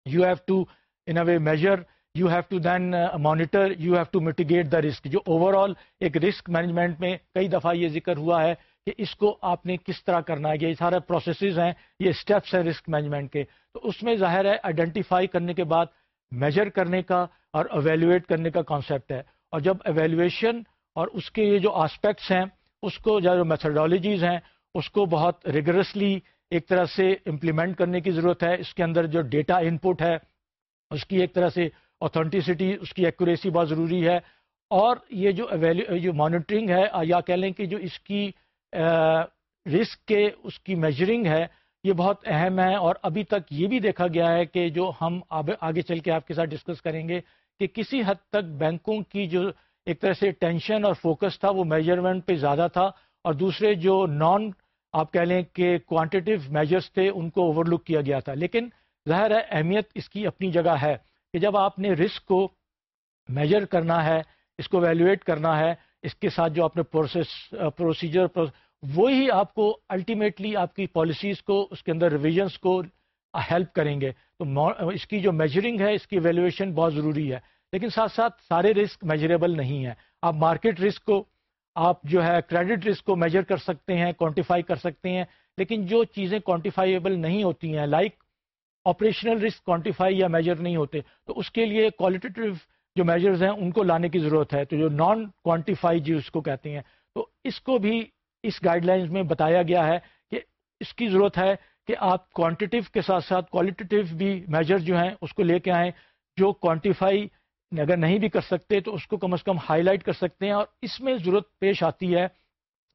Speaker 1: you have to in a way measure you have to then monitor you have to mitigate the risk جو اوور آل ایک رسک مینجمنٹ میں کئی دفعہ یہ ذکر ہوا ہے کہ اس کو آپ نے کس طرح کرنا ہے، یہ سارے پروسیسز ہیں، یہ اسٹیپس ہیں رسک مینجمنٹ کے۔ تو اس میں ظاہر ہے آئیڈینٹیفائی کرنے کے بعد میجر کرنے کا اور اویلویٹ کرنے کا کانسیپٹ ہے۔ اور جب ایویلویشن اور اس کے یہ جو آسپیکٹس ہیں، اس کو جو میتھڈالوجیز ہیں، اس کو بہت ریگرسلی ایک طرح سے امپلیمنٹ کرنے کی ضرورت ہے۔ اس کے اندر جو ڈیٹا ان پٹ ہے اس کی ایک طرح سے اوتھینٹسٹی اس کی ایکوریسی بہت ضروری ہے۔ اور یہ جو جو مانیٹرنگ ہے، یا کہہ لیں کہ جو اس کی رسک کے، اس کی میجرنگ ہے، یہ بہت اہم ہے۔ اور ابھی تک یہ بھی دیکھا گیا ہے کہ جو ہم آگے چل کے آپ کے ساتھ ڈسکس کریں گے کہ کسی حد تک بینکوں کی جو ایک طرح سے ٹینشن اور فوکس تھا، وہ میجرمنٹ پہ زیادہ تھا۔ اور دوسرے جو نان آپ کہہ لیں کہ کوانٹیٹیو میجرس تھے، ان کو اوور لک کیا گیا تھا۔ لیکن ظاہر ہے اہمیت اس کی اپنی جگہ ہے کہ جب آپ نے رسک کو میجر کرنا ہے، اس کو ویلیویٹ کرنا ہے، اس کے ساتھ جو آپ نے پروسیس پروسیجر وہی آپ کو الٹیمیٹلی آپ کی پالیسیز کو، اس کے اندر ریویژنس کو ہیلپ کریں گے۔ تو اس کی جو میجرنگ ہے، اس کی ویلیویشن بہت ضروری ہے۔ لیکن ساتھ ساتھ سارے رسک میجریبل نہیں ہیں۔ آپ مارکیٹ رسک کو، آپ جو ہے کریڈٹ رسک کو میجر کر سکتے ہیں کوانٹیفائی کر سکتے ہیں۔ لیکن جو چیزیں کوانٹیفائیبل نہیں ہوتی ہیں لائک آپریشنل رسک کوانٹیفائی یا میجر نہیں ہوتے، تو اس کے لیے کوالٹیٹیو جو میجرز ہیں، ان کو لانے کی ضرورت ہے۔ تو جو نان کوانٹیفائی جو اس کو کہتے ہیں۔ تو اس کو بھی اس گائیڈ لائنز میں بتایا گیا ہے کہ اس کی ضرورت ہے کہ آپ کوانٹیٹیو کے ساتھ ساتھ کوالٹیٹیو بھی میجر جو ہیں، اس کو لے کے آئیں۔ جو کوانٹیفائی اگر نہیں بھی کر سکتے، تو اس کو کم از کم ہائی لائٹ کر سکتے ہیں۔ اور اس میں ضرورت پیش آتی ہے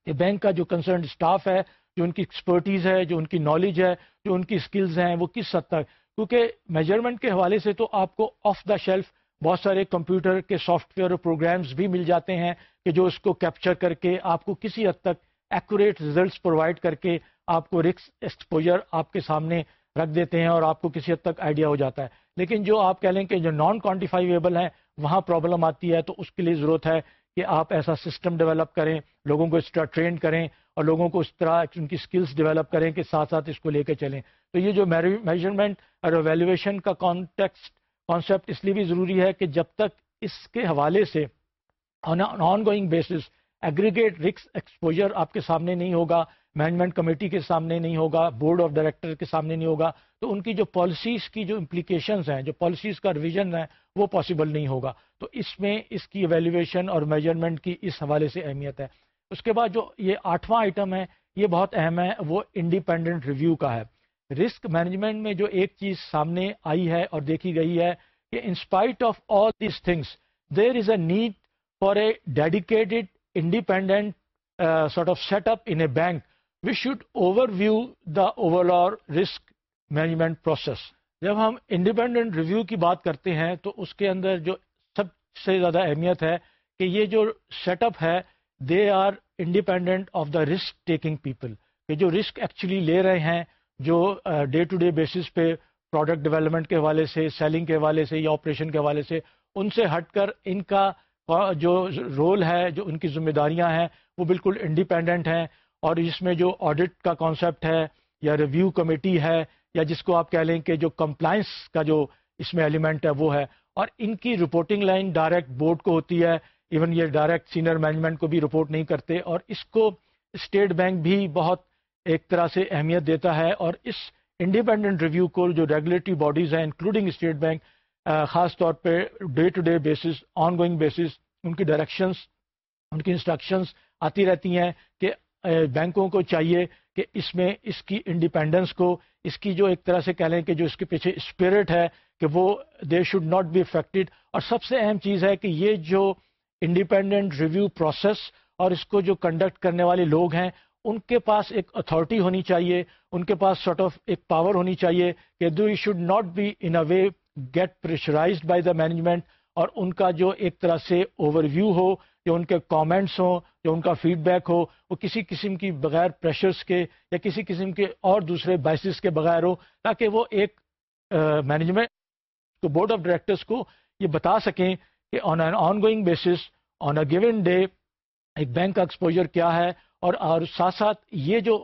Speaker 1: کہ بینک کا جو کنسرنڈ اسٹاف ہے جو ان کی ایکسپرٹیز ہے، جو ان کی نالج ہے، جو ان کی اسکلز ہیں، وہ کس حد تک؟ کیونکہ میجرمنٹ کے حوالے سے تو آپ کو آف دا شیلف بہت سارے کمپیوٹر کے سافٹ ویئر اور پروگرامز بھی مل جاتے ہیں کہ جو اس کو کیپچر کر کے آپ کو کسی حد تک ایکوریٹ ریزلٹس پرووائڈ کر کے آپ کو رکس ایکسپوجر آپ کے سامنے رکھ دیتے ہیں اور آپ کو کسی حد تک آئیڈیا ہو جاتا ہے۔ لیکن جو آپ کہہ لیں کہ جو نان کوانٹیفائیبل ہیں، وہاں پرابلم آتی ہے تو اس کے لیے ضرورت ہے کہ آپ ایسا سسٹم ڈیولپ کریں، لوگوں کو اس طرح ٹرین کریں اور لوگوں کو اس طرح ان کی اسکلس ڈیولپ کریں کہ ساتھ ساتھ اس کو لے کے چلیں۔ تو یہ جو میجرمنٹ اور ویلیویشن کا کانٹیکسٹ کانسیپٹ اس لیے بھی ضروری ہے کہ جب تک اس کے حوالے سے ongoing basis aggregate رکس exposure آپ کے سامنے نہیں ہوگا مینجمنٹ کمیٹی کے سامنے نہیں ہوگا بورڈ آف ڈائریکٹر کے سامنے نہیں ہوگا، تو ان کی جو پالیسیز کی جو امپلیکیشنز ہیں، جو پالیسیز کا ریویژن ہے، وہ پاسبل نہیں ہوگا۔ تو اس میں اس کی ایویلیویشن اور میجرمنٹ کی اس حوالے سے اہمیت ہے۔ اس کے بعد جو یہ آٹھواں آئٹم ہے، یہ بہت اہم ہے، وہ انڈیپینڈنٹ ریویو کا ہے۔ رسک مینجمنٹ میں جو ایک چیز سامنے آئی ہے اور دیکھی گئی ہے کہ in spite of all these things there is a need for a dedicated independent sort of set up in a bank we should overview the overall risk management process جب ہم انڈیپینڈنٹ ریویو کی بات کرتے ہیں تو اس کے اندر جو سب سے زیادہ اہمیت ہے کہ یہ جو سیٹ اپ ہے they are independent of the risk taking people کہ جو رسک ایکچولی لے رہے ہیں، جو ڈے ٹو ڈے بیسس پہ پروڈکٹ ڈیولپمنٹ کے حوالے سے سیلنگ کے حوالے سے یا آپریشن کے حوالے سے، ان سے ہٹ کر ان کا، جو رول ہے، جو ان کی ذمہ داریاں ہیں، وہ بالکل انڈیپینڈنٹ ہیں۔ اور اس میں جو آڈٹ کا کانسیپٹ ہے یا ریویو کمیٹی ہے یا جس کو آپ کہہ لیں کہ جو کمپلائنس کا جو اس میں ایلیمنٹ ہے وہ ہے اور ان کی رپورٹنگ لائن ڈائریکٹ بورڈ کو ہوتی ہے ایون یہ ڈائریکٹ سینئر مینجمنٹ کو بھی رپورٹ نہیں کرتے اور اس کو اسٹیٹ بینک بھی بہت ایک طرح سے اہمیت دیتا ہے اور اس انڈیپینڈنٹ ریویو کو جو ریگولیٹری باڈیز ہیں انکلوڈنگ اسٹیٹ بینک خاص طور پہ day to day basis ongoing basis ان کی ڈائریکشنس ان کی انسٹرکشنس آتی رہتی ہیں کہ بینکوں کو چاہیے کہ اس میں اس کی انڈیپینڈنس کو، اس کی جو ایک طرح سے کہہ لیں کہ جو اس کے پیچھے اسپرٹ ہے کہ وہ they should not be affected اور سب سے اہم چیز ہے کہ یہ جو انڈیپینڈنٹ ریویو پروسیس اور اس کو جو کنڈکٹ کرنے والے لوگ ہیں، ان کے پاس ایک اتھارٹی ہونی چاہیے، ان کے پاس سارٹ آف ایک پاور ہونی چاہیے کہ do should not be in a way get pressurized by the management اور ان کا جو ایک طرح سے اوور ویو ہو جو ان کے کامنٹس ہوں جو ان کا فیڈ بیک ہو، وہ کسی قسم کی بغیر پریشرس کے یا کسی قسم کے اور دوسرے بائسس کے بغیر ہو، تاکہ وہ ایک مینجمنٹ تو بورڈ آف ڈائریکٹرس کو یہ بتا سکیں کہ on an ongoing basis on a given day ایک بینک کا ایکسپوجر کیا ہے اور اور ساتھ ساتھ یہ جو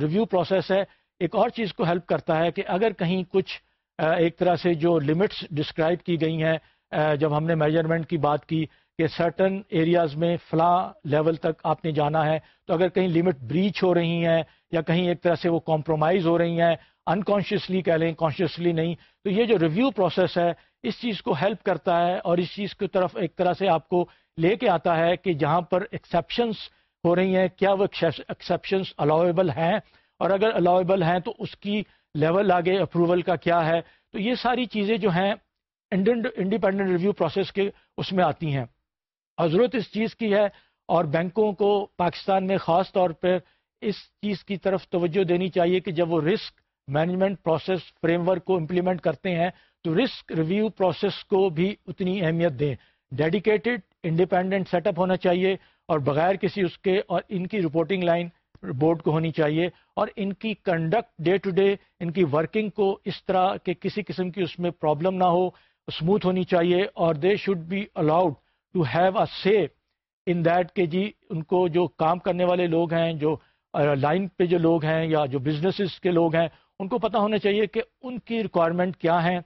Speaker 1: ریویو پروسیس ہے، ایک اور چیز کو ہیلپ کرتا ہے کہ اگر کہیں کچھ ایک طرح سے جو لمٹس ڈسکرائب کی گئی ہیں جب ہم نے میجرمنٹ کی بات کی کہ سرٹن ایریاز میں فلاں لیول تک آپ نے جانا ہے، تو اگر کہیں لمٹ بریچ ہو رہی ہیں یا کہیں ایک طرح سے وہ کمپرومائز ہو رہی ہیں انکانشیسلی کہہ لیں کانشیسلی نہیں، تو یہ جو ریویو پروسیس ہے، اس چیز کو ہیلپ کرتا ہے اور اس چیز کی طرف ایک طرح سے آپ کو لے کے آتا ہے کہ جہاں پر ایکسیپشنس ہو رہی ہیں، کیا وہ ایکسیپشنس الاویبل ہیں؟ اور اگر الاویبل ہیں تو اس کی لیول آگے اپروول کا کیا ہے؟ تو یہ ساری چیزیں جو ہیں انڈیپینڈنٹ ریویو پروسیس کے اس میں آتی ہیں۔ اور ضرورت اس چیز کی ہے اور بینکوں کو پاکستان میں خاص طور پر اس چیز کی طرف توجہ دینی چاہیے کہ جب وہ risk management process framework کو امپلیمنٹ کرتے ہیں تو رسک ریویو پروسیس کو بھی اتنی اہمیت دیں۔ ڈیڈیکیٹڈ انڈیپینڈنٹ سیٹ اپ ہونا چاہیے اور بغیر کسی اس کے اور ان کی رپورٹنگ لائن بورڈ کو ہونی چاہیے اور ان کی کنڈکٹ ڈے ٹو ڈے ان کی ورکنگ کو اس طرح کہ کسی قسم کی اس میں پرابلم نہ ہو اسموتھ ہونی چاہیے اور they should be allowed to have a say in that کہ جی ان کو جو کام کرنے والے لوگ ہیں، جو لائن پہ جو لوگ ہیں یا جو بزنسز کے لوگ ہیں، ان کو پتہ ہونا چاہیے کہ ان کی ریکوائرمنٹ کیا ہیں۔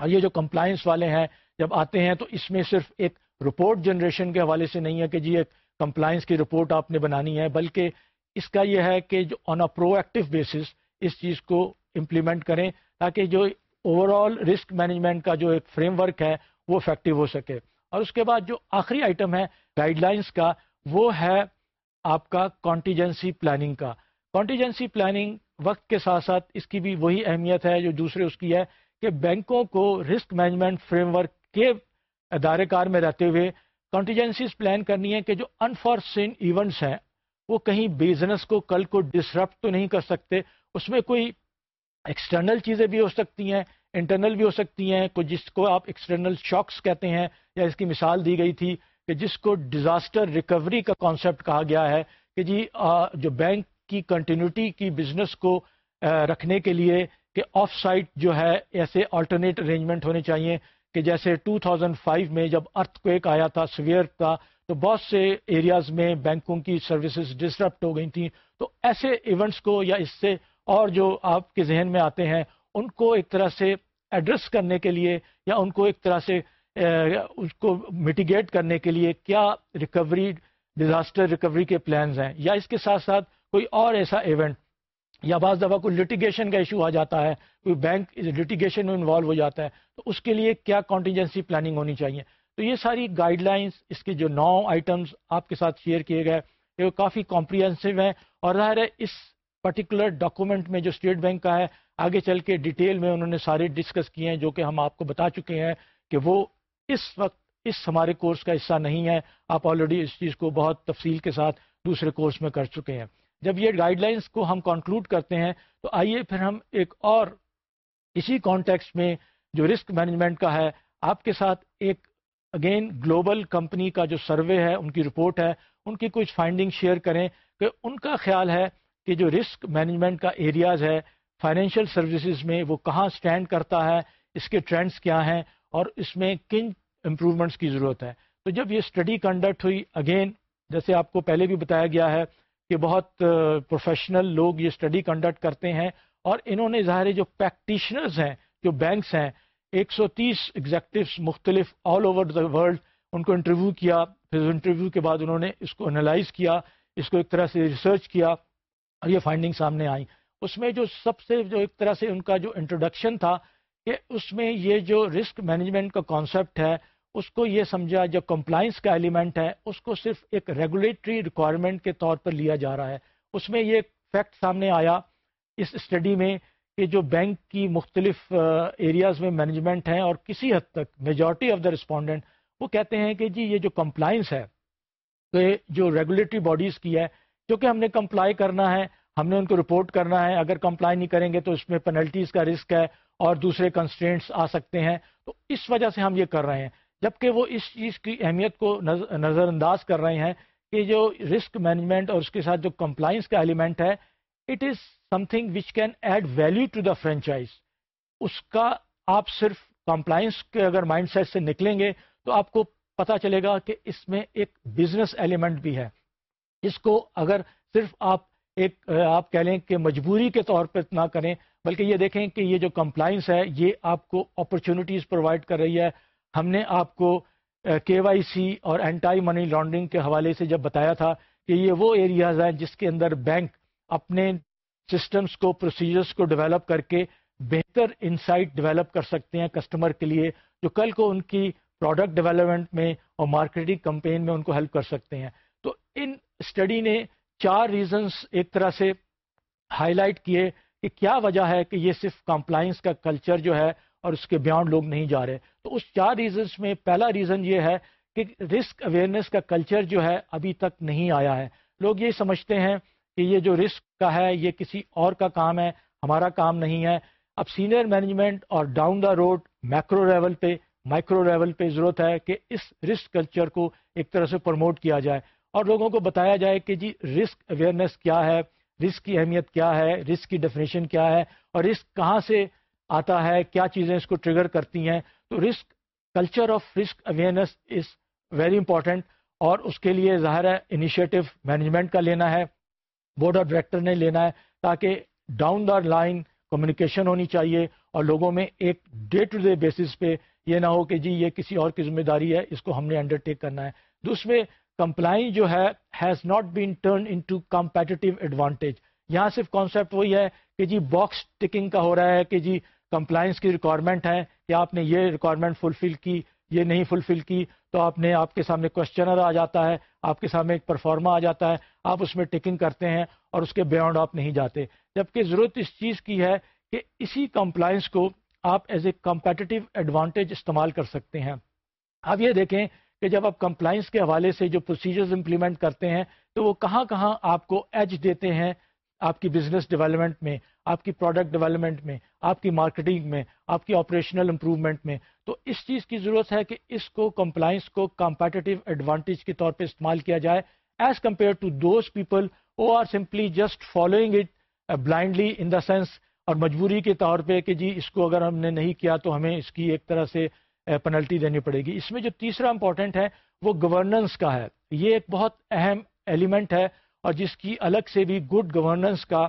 Speaker 1: اور یہ جو کمپلائنس والے ہیں، جب آتے ہیں تو اس میں صرف ایک رپورٹ جنریشن کے حوالے سے نہیں ہے کہ جی ایک کمپلائنس کی رپورٹ آپ نے بنانی ہے، بلکہ اس کا یہ ہے کہ جو آن اے پرو ایکٹیو بیسس اس چیز کو امپلیمنٹ کریں تاکہ جو اوور آل رسک مینجمنٹ کا جو ایک فریم ورک ہے وہ افیکٹو ہو سکے۔ اور اس کے بعد جو آخری آئٹم ہے گائیڈ لائنس کا، وہ ہے آپ کا کانٹیجنسی پلاننگ کا۔ کانٹیجنسی پلاننگ وقت کے ساتھ ساتھ اس کی بھی وہی اہمیت ہے جو دوسرے اس کی ہے کہ بینکوں کو رسک مینجمنٹ فریم ورک کے ادارے کار میں رہتے ہوئے کانٹیجنسیز پلان کرنی ہے کہ جو انفارسین ایونٹس ہیں، وہ کہیں بزنس کو کل کو ڈسرپٹ تو نہیں کر سکتے۔ اس میں کوئی ایکسٹرنل چیزیں بھی ہو سکتی ہیں انٹرنل بھی ہو سکتی ہیں۔ کوئی جس کو آپ ایکسٹرنل شاکس کہتے ہیں، یا اس کی مثال دی گئی تھی کہ جس کو ڈیزاسٹر ریکوری کا کانسیپٹ کہا گیا ہے کہ جی جو بینک کی کنٹینیوٹی کی بزنس کو رکھنے کے لیے کہ آف سائٹ جو ہے، ایسے آلٹرنیٹ ارینجمنٹ ہونے چاہیے کہ جیسے 2005 میں جب ارتھ کویک آیا تھا سویئر کا، تو بہت سے ایریاز میں بینکوں کی سروسز ڈسٹرپٹ ہو گئی تھیں۔ تو ایسے ایونٹس کو یا اس سے اور جو آپ کے ذہن میں آتے ہیں، ان کو ایک طرح سے ایڈریس کرنے کے لیے یا ان کو ایک طرح سے اس کو میٹیگیٹ کرنے کے لیے کیا ریکوری ڈیزاسٹر ریکوری کے پلانز ہیں؟ یا اس کے ساتھ ساتھ کوئی اور ایسا ایونٹ یا بعض دفعہ کوئی لٹیگیشن کا ایشو آ جاتا ہے، کوئی بینک لٹیگیشن میں انوالو ہو جاتا ہے، تو اس کے لیے کیا کانٹینجنسی پلاننگ ہونی چاہیے؟ تو یہ ساری گائیڈ لائنس اس کے جو نو آئٹمس آپ کے ساتھ شیئر کیے گئے، یہ کافی کمپریہنسو ہیں اور ظاہر ہے اس پرٹیکولر ڈاکومنٹ میں جو اسٹیٹ بینک کا ہے، آگے چل کے ڈیٹیل میں انہوں نے سارے ڈسکس کیے ہیں جو کہ ہم آپ کو بتا چکے ہیں کہ وہ اس وقت اس ہمارے کورس کا حصہ نہیں ہے آپ آلریڈی اس چیز کو بہت تفصیل کے ساتھ دوسرے کورس میں کر چکے ہیں۔ جب یہ گائیڈ لائنس کو ہم کنکلوڈ کرتے ہیں تو آئیے پھر ہم ایک اور اسی کانٹیکس میں جو رسک مینجمنٹ کا ہے، آپ کے ساتھ ایک اگین گلوبل کمپنی کا جو سروے ہے، ان کی رپورٹ ہے، ان کی کچھ فائنڈنگ شیئر کریں کہ ان کا خیال ہے کہ جو رسک مینجمنٹ کا ایریاز ہے فائنینشیل سروسز میں وہ کہاں سٹینڈ کرتا ہے، اس کے ٹرینڈز کیا ہیں اور اس میں کن امپرومنٹس کی ضرورت ہے۔ تو جب یہ اسٹڈی کنڈکٹ ہوئی، اگین جیسے آپ کو پہلے بھی بتایا گیا ہے کہ بہت پروفیشنل لوگ یہ اسٹڈی کنڈکٹ کرتے ہیں اور انہوں نے ظاہر جو پریکٹیشنرز ہیں، جو بینکس ہیں، ایک سو تیس ایگزیکٹوس مختلف آل اوور دا ورلڈ ان کو انٹرویو کیا۔ پھر انٹرویو کے بعد انہوں نے اس کو انالائز کیا، اس کو ایک طرح سے ریسرچ کیا۔ اور یہ فائنڈنگ سامنے آئی اس میں جو سب سے جو ایک طرح سے ان کا جو انٹروڈکشن تھا کہ اس میں یہ جو رسک مینجمنٹ کا کانسیپٹ ہے، اس کو یہ سمجھا، جو کمپلائنس کا ایلیمنٹ ہے، اس کو صرف ایک ریگولیٹری ریکوائرمنٹ کے طور پر لیا جا رہا ہے۔ اس میں یہ فیکٹ سامنے آیا اس اسٹڈی میں کہ جو بینک کی مختلف ایریاز میں مینجمنٹ ہیں اور کسی حد تک میجورٹی آف دا رسپونڈنٹ وہ کہتے ہیں کہ جی یہ جو کمپلائنس ہے تو جو ریگولیٹری باڈیز کی ہے جو کہ ہم نے کمپلائی کرنا ہے، ہم نے ان کو رپورٹ کرنا ہے۔ اگر کمپلائی نہیں کریں گے تو اس میں پینلٹیز کا رسک ہے اور دوسرے کنسٹینٹس آ سکتے ہیں۔ تو اس وجہ سے ہم یہ کر رہے ہیں۔ جبکہ وہ اس چیز کی اہمیت کو نظر انداز کر رہے ہیں کہ جو رسک مینجمنٹ اور اس کے ساتھ جو کمپلائنس کا ایلیمنٹ ہے it is something which can add value to the franchise اس کا آپ صرف کمپلائنس کے اگر مائنڈ سیٹ سے نکلیں گے تو آپ کو پتا چلے گا کہ اس میں ایک بزنس ایلیمنٹ بھی ہے۔ اس کو اگر صرف آپ ایک، آپ کہہ لیں کہ مجبوری کے طور پہ نہ کریں، بلکہ یہ دیکھیں کہ یہ جو کمپلائنس ہے، یہ آپ کو اپرچونیٹیز پرووائڈ کر رہی ہے۔ ہم نے آپ کو کے وائی سی اور اینٹائی منی لانڈرنگ کے حوالے سے جب بتایا تھا کہ یہ وہ ایریاز ہیں جس کے اندر بینک اپنے سسٹمز کو پروسیجرز کو ڈیولپ کر کے بہتر انسائٹ ڈیولپ کر سکتے ہیں کسٹمر کے لیے، جو کل کو ان کی پروڈکٹ ڈیولپمنٹ میں اور مارکیٹنگ کمپین میں ان کو ہیلپ کر سکتے ہیں۔ تو ان اسٹڈی نے چار ریزنس ایک طرح سے ہائی لائٹ کیے کہ کیا وجہ ہے کہ یہ صرف کمپلائنس کا کلچر جو ہے اور اس کے بیانڈ لوگ نہیں جا رہے۔ تو اس چار ریزنس میں پہلا ریزن یہ ہے کہ رسک اویئرنیس کا کلچر جو ہے ابھی تک نہیں آیا ہے۔ لوگ یہ سمجھتے ہیں کہ یہ جو رسک کا ہے، یہ کسی اور کا کام ہے، ہمارا کام نہیں ہے۔ اب سینئر مینجمنٹ اور down the road macro level پہ، مائکرو لیول پہ ضرورت ہے کہ اس رسک کلچر کو ایک طرح سے پروموٹ کیا جائے۔ اور لوگوں کو بتایا جائے کہ جی رسک اویئرنیس کیا ہے؟ رسک کی اہمیت کیا ہے؟ رسک کی ڈیفینیشن کیا ہے؟ اور رسک کہاں سے آتا ہے؟ کیا چیزیں اس کو ٹریگر کرتی ہیں؟ تو risk culture of risk awareness is very important اور اس کے لیے ظاہر ہے انیشیٹو مینجمنٹ کا لینا ہے بورڈ آف ڈائریکٹر نے لینا ہے تاکہ ڈاؤن دا لائن کمیونیکیشن ہونی چاہیے اور لوگوں میں ایک ڈے ٹو ڈے بیسس پہ یہ نہ ہو کہ جی یہ کسی اور کی ذمہ داری ہے، اس کو ہم نے انڈر ٹیک کرنا ہے۔ دوسرے کمپلائی جو ہے has not been turn in to competitive advantage یہاں صرف کانسیپٹ وہی ہے کہ جی باکس ٹکنگ کا ہو رہا ہے کہ جی کمپلائنس کی ریکوائرمنٹ ہے کہ آپ نے یہ ریکوائرمنٹ فلفل کی، یہ نہیں فلفل کی، تو آپ نے، آپ کے سامنے کوشچنر آ جاتا ہے، آپ کے سامنے ایک پرفارما آ جاتا ہے، آپ اس میں ٹکنگ کرتے ہیں اور اس کے بیانڈ آپ نہیں جاتے. جبکہ ضرورت اس چیز کی ہے کہ اسی کمپلائنس کو آپ ایز اے کمپیٹیو ایڈوانٹیج استعمال کر سکتے ہیں. اب یہ دیکھیں کہ جب آپ کمپلائنس کے حوالے سے جو پروسیجرز امپلیمنٹ کرتے ہیں، تو وہ کہاں کہاں آپ کو ایج دیتے ہیں آپ کی بزنس ڈیولپمنٹ میں، آپ کی پروڈکٹ ڈیولپمنٹ میں، آپ کی مارکیٹنگ میں، آپ کی آپریشنل امپروومنٹ میں۔ تو اس چیز کی ضرورت ہے کہ اس کو کمپلائنس کو کمپیٹیو ایڈوانٹیج کے طور پہ استعمال کیا جائے۔ As compared to those people or simply just following it blindly in the sense اور مجبوری کے طور پہ کہ جی اس کو اگر ہم نے نہیں کیا تو ہمیں اس کی ایک طرح سے پنلٹی دینی پڑے گی۔ اس میں جو تیسرا امپورٹنٹ ہے، وہ گورننس کا ہے۔ یہ ایک بہت اہم ایلیمنٹ ہے اور جس کی الگ سے بھی گڈ گورننس کا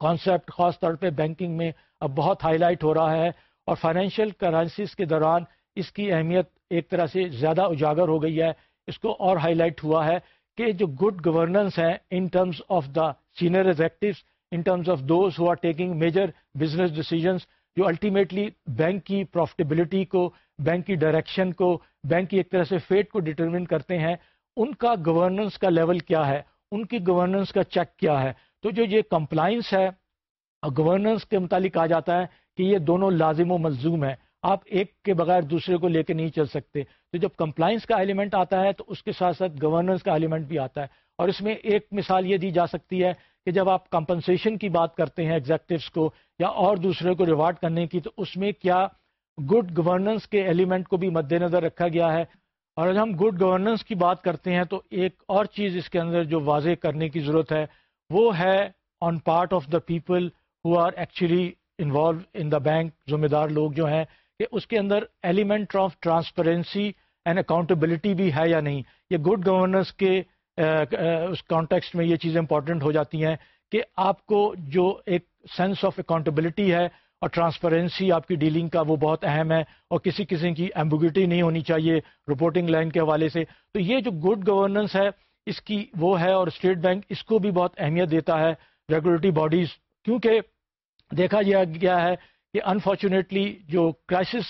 Speaker 1: کانسیپٹ خاص طور پہ بینکنگ میں اب بہت ہائی لائٹ ہو رہا ہے۔ اور فائنینشیل کرائسس کے دوران اس کی اہمیت ایک طرح سے زیادہ اجاگر ہو گئی ہے۔ اس کو اور ہائی لائٹ ہوا ہے کہ جو گڈ گورننس ہے in terms of the senior executives in terms of those who are taking major business decisions جو الٹیمیٹلی بینک کی پروفٹیبلٹی کو بینک کی ڈائریکشن کو بینک کی ایک طرح سے فیٹ کو ڈٹرمن کرتے ہیں، ان کا گورننس کا لیول کیا ہے؟ ان کی گورننس کا چیک کیا ہے؟ تو جو یہ کمپلائنس ہے گورننس کے متعلق کہا جاتا ہے کہ یہ دونوں لازم و ملزوم ہے آپ ایک کے بغیر دوسرے کو لے کے نہیں چل سکتے۔ تو جب کمپلائنس کا ایلیمنٹ آتا ہے، تو اس کے ساتھ ساتھ گورننس کا ایلیمنٹ بھی آتا ہے۔ اور اس میں ایک مثال یہ دی جا سکتی ہے کہ جب آپ کمپنسیشن کی بات کرتے ہیں ایگزیکٹوس کو یا اور دوسرے کو ریوارڈ کرنے کی، تو اس میں کیا گڈ گورننس کے ایلیمنٹ کو بھی مد نظر رکھا گیا ہے؟ اور اگر ہم گڈ گورننس کی بات کرتے ہیں، تو ایک اور چیز اس کے اندر جو واضح کرنے کی ضرورت ہے، وہ ہے on part of the people who are actually involve in the bank ذمہ دار لوگ جو ہیں، کہ اس کے اندر element of transparency and accountability بھی ہے یا نہیں؟ یہ گڈ گورننس کے اس کانٹیکسٹ میں یہ چیزیں امپورٹنٹ ہو جاتی ہیں کہ آپ کو جو ایک سینس آف اکاؤنٹیبلٹی ہے اور ٹرانسپیرنسی آپ کی ڈیلنگ کا وہ بہت اہم ہے اور کسی قسم کی ایمبوگیٹی نہیں ہونی چاہیے رپورٹنگ لائن کے حوالے سے۔ تو یہ جو گڈ گورننس ہے، اس کی وہ ہے اور اسٹیٹ بینک اس کو بھی بہت اہمیت دیتا ہے ریگولیٹری باڈیز کیونکہ دیکھا گیا ہے کہ انفارچونیٹلی جو کرائسس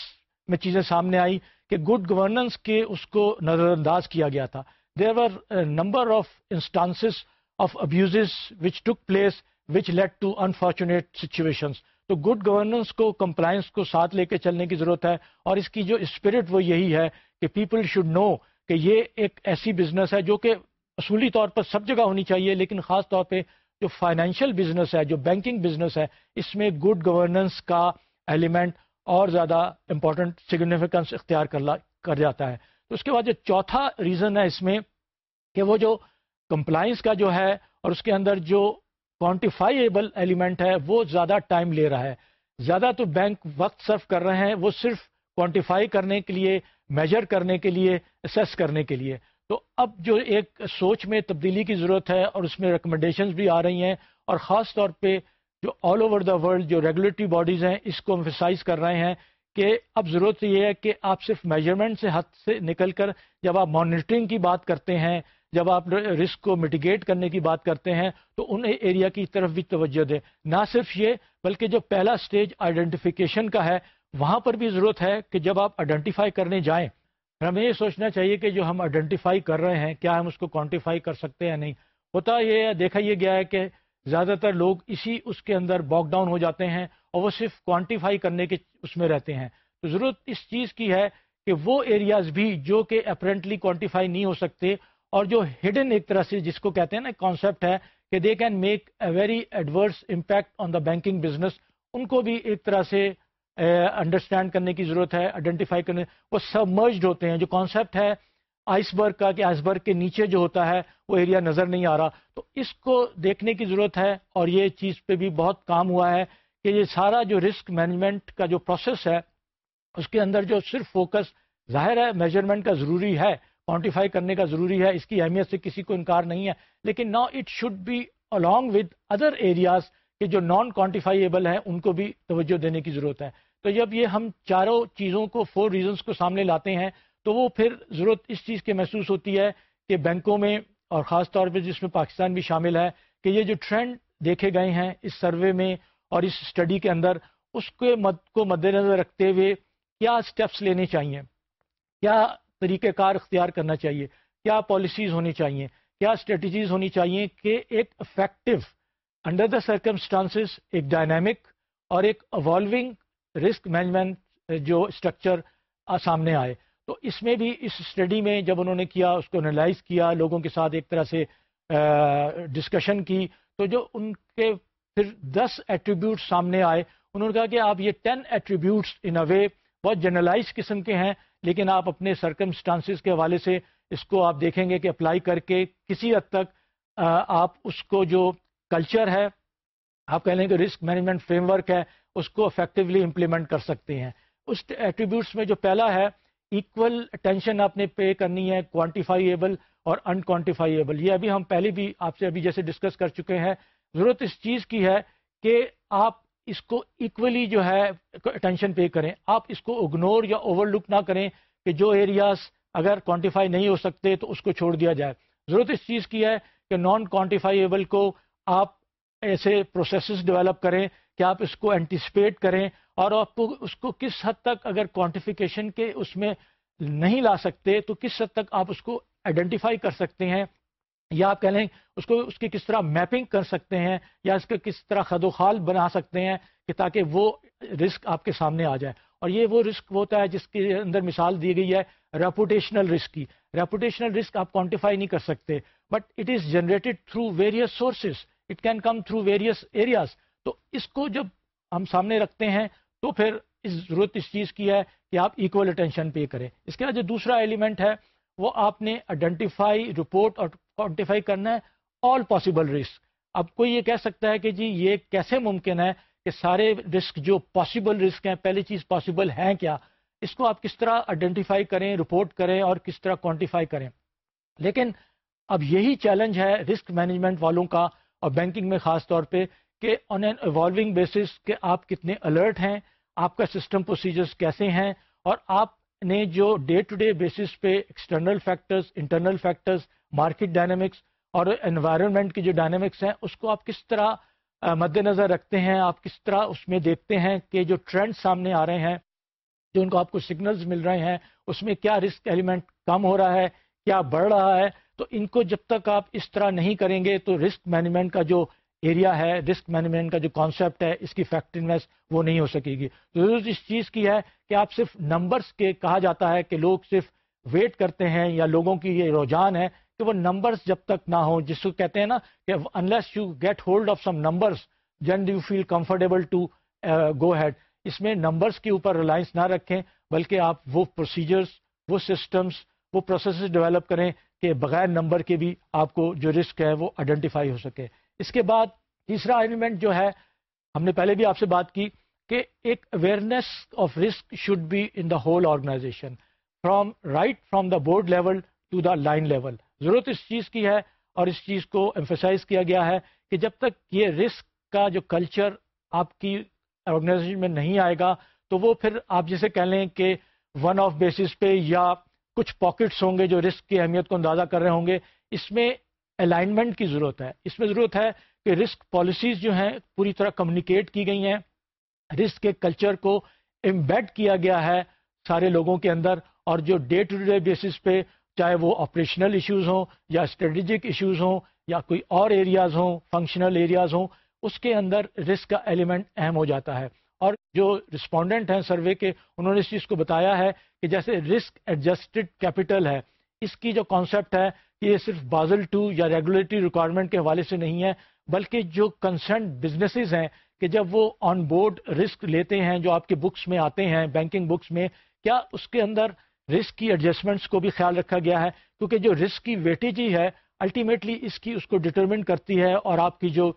Speaker 1: میں چیزیں سامنے آئی کہ گڈ گورننس کے اس کو نظر انداز کیا گیا تھا۔ There are number of instances of abuse which took place which led to unfortunate situations تو گڈ گورننس کو کمپلائنس کو ساتھ لے کے چلنے کی ضرورت ہے اور اس کی جو اسپرٹ وہ یہی ہے کہ پیپل شوڈ نو کہ یہ ایک ایسی بزنس ہے جو کہ اصولی طور پر سب جگہ ہونی چاہیے، لیکن خاص طور پہ جو فائنینشیل بزنس ہے، جو بینکنگ بزنس ہے، اس میں گڈ گورننس کا ایلیمنٹ اور زیادہ امپورٹنٹ سگنیفیکنس اختیار کر جاتا ہے۔ اس کے بعد جو چوتھا ریزن ہے اس میں کہ وہ جو کمپلائنس کا جو ہے اور اس کے اندر جو کوانٹیفائیبل ایلیمنٹ ہے، وہ زیادہ ٹائم لے رہا ہے۔ زیادہ تو بینک وقت صرف کر رہے ہیں، وہ صرف کوانٹیفائی کرنے کے لیے میجر کرنے کے لیے اسیس کرنے کے لیے۔ تو اب جو ایک سوچ میں تبدیلی کی ضرورت ہے اور اس میں ریکمنڈیشنز بھی آ رہی ہیں اور خاص طور پہ جو آل اوور دا ورلڈ جو ریگولیٹری باڈیز ہیں، اس کو امفیسائز کر رہے ہیں کہ اب ضرورت یہ ہے کہ آپ صرف میجرمنٹ سے حد سے نکل کر جب آپ مانیٹرنگ کی بات کرتے ہیں، جب آپ رسک کو میٹیگیٹ کرنے کی بات کرتے ہیں، تو ان ایریا کی طرف بھی توجہ دیں۔ نہ صرف یہ، بلکہ جو پہلا سٹیج آئیڈینٹیفیکیشن کا ہے، وہاں پر بھی ضرورت ہے کہ جب آپ آئیڈینٹیفائی کرنے جائیں، ہمیں یہ سوچنا چاہیے کہ جو ہم آئیڈینٹیفائی کر رہے ہیں، کیا ہم اس کو کوانٹیفائی کر سکتے ہیں نہیں؟ ہوتا یہ دیکھا یہ گیا ہے کہ زیادہ تر لوگ اسی اس کے اندر باک ڈاؤن ہو جاتے ہیں۔ اور وہ صرف کوانٹیفائی کرنے کے اس میں رہتے ہیں۔ تو ضرورت اس چیز کی ہے کہ وہ ایریاز بھی جو کہ اپرنٹلی کوانٹیفائی نہیں ہو سکتے اور جو ہڈن ایک طرح سے جس کو کہتے ہیں نا کانسیپٹ ہے کہ they can make a very adverse impact on the banking business ان کو بھی ایک طرح سے انڈرسٹینڈ کرنے کی ضرورت ہے آئیڈینٹیفائی کرنے، وہ سب مرجڈ ہوتے ہیں۔ جو کانسیپٹ ہے آئس برگ کا کہ آئس برگ کے نیچے جو ہوتا ہے، وہ ایریا نظر نہیں آ رہا۔ تو اس کو دیکھنے کی ضرورت ہے اور یہ چیز پہ بھی بہت کام ہوا ہے۔ کہ یہ سارا جو رسک مینجمنٹ کا جو پروسیس ہے، اس کے اندر جو صرف فوکس ظاہر ہے میجرمنٹ کا ضروری ہے کوانٹیفائی کرنے کا ضروری ہے، اس کی اہمیت سے کسی کو انکار نہیں ہے، لیکن نا it should be along with other areas کہ جو نان کوانٹیفائیبل ہیں، ان کو بھی توجہ دینے کی ضرورت ہے۔ تو جب یہ ہم چاروں چیزوں کو فور ریزنس کو سامنے لاتے ہیں، تو وہ پھر ضرورت اس چیز کے محسوس ہوتی ہے کہ بینکوں میں اور خاص طور پہ جس میں پاکستان بھی شامل ہے، کہ یہ جو ٹرینڈ دیکھے گئے ہیں، اس سروے میں اور اس اسٹڈی کے اندر اس کے مد کو مد نظر رکھتے ہوئے کیا اسٹیپس لینے چاہیے؟ کیا طریقہ کار اختیار کرنا چاہیے؟ کیا پالیسیز ہونی چاہیے؟ کیا اسٹریٹجیز ہونی چاہیے کہ ایک افیکٹو انڈر دا سرکمسٹانسز ایک ڈائنامک اور ایک ایوالونگ رسک مینجمنٹ جو اسٹرکچر سامنے آئے۔ تو اس میں بھی اس اسٹڈی میں جب انہوں نے کیا، اس کو انالائز کیا، لوگوں کے ساتھ ایک طرح سے ڈسکشن کی، تو جو ان کے پھر دس ایٹریبیوٹ سامنے آئے۔ انہوں نے کہا کہ آپ یہ ٹین ایٹریبیوٹس ان اے وے بہت جنرلائز قسم کے ہیں، لیکن آپ اپنے سرکمسٹانسز کے حوالے سے اس کو آپ دیکھیں گے کہ اپلائی کر کے کسی حد تک آپ اس کو جو کلچر ہے، آپ کہہ لیں کہ رسک مینجمنٹ فریم ورک ہے، اس کو افیکٹولی امپلیمنٹ کر سکتے ہیں۔ اس ایٹریبیوٹس میں جو پہلا ہے ایکول اٹینشن آپ نے پے کرنی ہے کوانٹیفائیبل اور ان کوانٹیفائیبل یہ ابھی ہم پہلے بھی آپ سے ابھی جیسے ڈسکس کر چکے ہیں۔ ضرورت اس چیز کی ہے کہ آپ اس کو ایکولی جو ہے اٹینشن پے کریں۔ آپ اس کو اگنور یا اوور لک نہ کریں کہ جو ایریاز اگر کوانٹیفائی نہیں ہو سکتے تو اس کو چھوڑ دیا جائے۔ ضرورت اس چیز کی ہے کہ نان کوانٹیفائیبل کو آپ ایسے پروسیسز ڈیولپ کریں کہ آپ اس کو اینٹیسپیٹ کریں اور آپ کو اس کو کس حد تک اگر کوانٹیفیکیشن کے اس میں نہیں لا سکتے تو کس حد تک آپ اس کو آئیڈینٹیفائی کر سکتے ہیں۔ یا آپ کہہ لیں اس کو اس کی کس طرح میپنگ کر سکتے ہیں یا اس کے کس طرح خد و خال بنا سکتے ہیں کہ تاکہ وہ رسک آپ کے سامنے آ جائے۔ اور یہ وہ رسک ہوتا ہے جس کے اندر مثال دی گئی ہے ریپوٹیشنل رسک کی۔ ریپوٹیشنل رسک آپ کوانٹیفائی نہیں کر سکتے but it is generated through various sources it can come through various areas تو اس کو جب ہم سامنے رکھتے ہیں تو پھر اس ضرورت اس چیز کی ہے کہ آپ ایکول اٹینشن پے کریں۔ اس کے بعد جو دوسرا ایلیمنٹ ہے وہ آپ نے آئیڈینٹیفائی رپورٹ اور کوانٹیفائی کرنا ہے آل پاسبل رسک اب کوئی یہ کہہ سکتا ہے کہ جی یہ کیسے ممکن ہے کہ سارے رسک جو پاسبل رسک ہیں، پہلی چیز پاسبل ہیں کیا؟ اس کو آپ کس طرح آئیڈینٹیفائی کریں رپورٹ کریں اور کس طرح کوانٹیفائی کریں؟ لیکن اب یہی چیلنج ہے رسک مینجمنٹ والوں کا اور بینکنگ میں خاص طور پہ کہ آن این ایوالونگ بیسس کہ آپ کتنے الرٹ ہیں، آپ کا سسٹم پروسیجرز کیسے ہیں اور آپ نے جو ڈے ٹو ڈے بیسس پہ external factors internal factors market dynamics اور انوائرمنٹ کی جو ڈائنامکس ہیں، اس کو آپ کس طرح مد نظر رکھتے ہیں، آپ کس طرح اس میں دیکھتے ہیں کہ جو ٹرینڈ سامنے آ رہے ہیں، جو ان کو آپ کو سگنلز مل رہے ہیں، اس میں کیا رسک ایلیمنٹ کم ہو رہا ہے، کیا بڑھ رہا ہے، تو ان کو جب تک آپ اس طرح نہیں کریں گے، تو رسک مینجمنٹ کا جو ایریا ہے رسک مینجمنٹ کا جو کانسیپٹ ہے، اس کی فیکٹرنیس وہ نہیں ہو سکے گی۔ تو ضرورت اس چیز کی ہے کہ آپ صرف نمبرس کے کہا جاتا ہے کہ لوگ صرف ویٹ کرتے ہیں یا لوگوں کی یہ رجحان ہے کہ وہ نمبرس جب تک نہ ہوں، جس کو کہتے ہیں نا کہ unless you get hold of some numbers جن you feel comfortable to go ahead اس میں نمبرس کے اوپر ریلائنس نہ رکھیں، بلکہ آپ وہ پروسیجرس وہ سسٹمس وہ پروسیسز ڈیولپ کریں کہ بغیر نمبر کے بھی آپ کو جو رسک ہے وہ آئیڈینٹیفائی ہو سکے۔ اس کے بعد تیسرا ایلیمنٹ جو ہے، ہم نے پہلے بھی آپ سے بات کی کہ ایک awareness of risk should be in the whole organization from right from the board level to the line level ضرورت اس چیز کی ہے اور اس چیز کو ایمفیسائز کیا گیا ہے کہ جب تک یہ رسک کا جو کلچر آپ کی آرگنائزیشن میں نہیں آئے گا، تو وہ پھر آپ جسے کہہ لیں کہ ون آف بیسس پہ یا کچھ پاکٹس ہوں گے جو رسک کی اہمیت کو اندازہ کر رہے ہوں گے۔ اس میں الائنمنٹ کی ضرورت ہے۔ اس میں ضرورت ہے کہ رسک پالیسیز جو ہیں پوری طرح کمیونیکیٹ کی گئی ہیں۔ رسک کے کلچر کو امبیڈ کیا گیا ہے سارے لوگوں کے اندر اور جو ڈے ٹو ڈے بیسس پہ چاہے وہ آپریشنل ایشوز ہوں یا اسٹریٹجک ایشوز ہوں یا کوئی اور ایریاز ہوں فنکشنل ایریاز ہوں، اس کے اندر رسک کا ایلیمنٹ اہم ہو جاتا ہے۔ اور جو رسپونڈنٹ ہیں سروے کے، انہوں نے اس چیز کو بتایا ہے کہ جیسے رسک ایڈجسٹڈ کیپٹل ہے، اس کی جو کانسیپٹ ہے یہ صرف بازل ٹو یا ریگولیٹری ریکوائرمنٹ کے حوالے سے نہیں ہے، بلکہ جو کنسرن بزنسز ہیں کہ جب وہ آن بورڈ رسک لیتے ہیں، جو آپ کے بکس میں آتے ہیں بینکنگ بکس میں، کیا اس کے اندر رسک کی ایڈجسٹمنٹس کو بھی خیال رکھا گیا ہے؟ کیونکہ جو رسک کی ویٹیج ہی ہے الٹیمیٹلی اس کی اس کو ڈٹرمن کرتی ہے اور آپ کی جو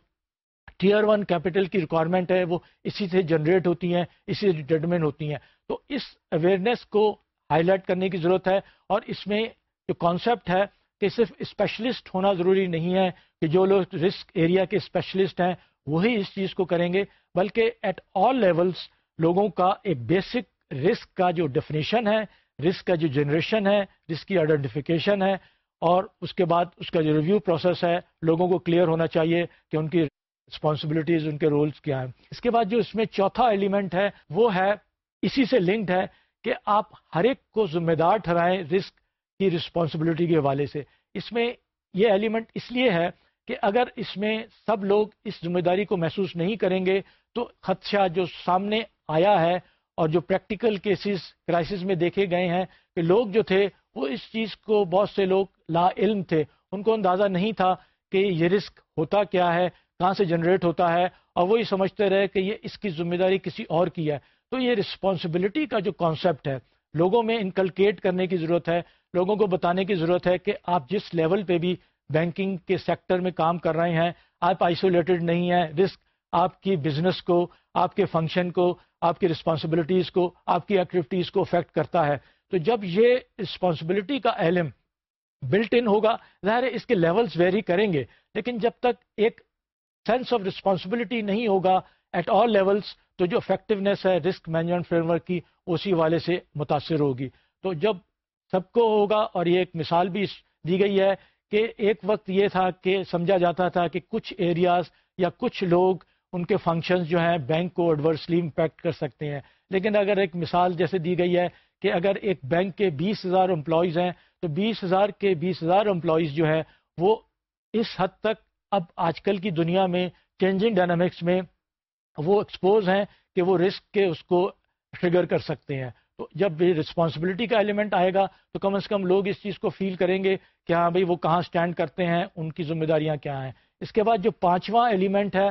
Speaker 1: ٹیئر ون کیپٹل کی ریکوائرمنٹ ہے، وہ اسی سے جنریٹ ہوتی ہیں، اسی سے ڈٹرمن ہوتی ہیں۔ تو اس اویئرنیس کو ہائی لائٹ کرنے کی ضرورت ہے اور اس میں جو کانسیپٹ ہے کہ صرف اسپیشلسٹ ہونا ضروری نہیں ہے کہ جو لوگ رسک ایریا کے اسپیشلسٹ ہیں، وہی اس چیز کو کریں گے، بلکہ ایٹ آل لیولس لوگوں کا ایک بیسک رسک کا جو ڈیفینیشن ہے رسک کا جو جنریشن ہے رسک کی آئیڈینٹیفیکیشن ہے، اور اس کے بعد اس کا جو ریویو پروسیس ہے، لوگوں کو کلیئر ہونا چاہیے کہ ان کی رسپانسبلٹیز ان کے رولز کیا ہیں۔ اس کے بعد جو اس میں چوتھا ایلیمنٹ ہے، وہ ہے، اسی سے لنکڈ ہے کہ آپ ہر ایک کو ذمہ دار ٹھہرائیں رسک کی رسپانسبلٹی کے حوالے سے۔ اس میں یہ ایلیمنٹ اس لیے ہے کہ اگر اس میں سب لوگ اس ذمہ داری کو محسوس نہیں کریں گے، تو خدشہ جو سامنے آیا ہے اور جو پریکٹیکل کیسز کرائسس میں دیکھے گئے ہیں کہ لوگ جو تھے، وہ اس چیز کو بہت سے لوگ لا علم تھے۔ ان کو اندازہ نہیں تھا کہ یہ رسک ہوتا کیا ہے، کہاں سے جنریٹ ہوتا ہے، اور وہی سمجھتے رہے کہ یہ اس کی ذمہ داری کسی اور کی ہے۔ تو یہ رسپانسبلٹی کا جو کانسیپٹ ہے لوگوں میں انکلکیٹ کرنے کی ضرورت ہے، لوگوں کو بتانے کی ضرورت ہے کہ آپ جس لیول پہ بھی بینکنگ کے سیکٹر میں کام کر رہے ہیں، آپ آئسولیٹڈ نہیں ہیں رسک آپ کی بزنس کو، آپ کے فنکشن کو، آپ کی رسپانسبلٹیز کو، آپ کی ایکٹیویٹیز کو افیکٹ کرتا ہے۔ تو جب یہ رسپانسبلٹی کا علم بلٹ ان ہوگا، ظاہر ہے اس کے لیولز ویری کریں گے، لیکن جب تک ایک سینس آف رسپانسبلٹی نہیں ہوگا ایٹ آل لیولس تو جو افیکٹونیس ہے رسک مینجمنٹ فریم ورک کی، اسی والے سے متاثر ہوگی۔ تو جب سب کو ہوگا، اور یہ ایک مثال بھی دی گئی ہے کہ ایک وقت یہ تھا کہ سمجھا جاتا تھا کہ کچھ ایریاز یا کچھ لوگ ان کے فنکشنز جو ہیں بینک کو ایڈورسلی امپیکٹ کر سکتے ہیں۔ لیکن اگر ایک مثال جیسے دی گئی ہے کہ اگر ایک بینک کے بیس ہزار امپلائیز ہیں، تو بیس ہزار کے بیس ہزار امپلائیز جو ہیں، وہ اس حد تک اب آج کل کی دنیا میں چینجنگ ڈائنامکس میں وہ ایکسپوز ہیں کہ وہ رسک کے اس کو ٹریگر کر سکتے ہیں۔ تو جب رسپانسبلٹی کا ایلیمنٹ آئے گا تو کم از کم لوگ اس چیز کو فیل کریں گے کہ ہاں بھائی وہ کہاں سٹینڈ کرتے ہیں، ان کی ذمہ داریاں کیا ہیں۔ اس کے بعد جو پانچواں ایلیمنٹ ہے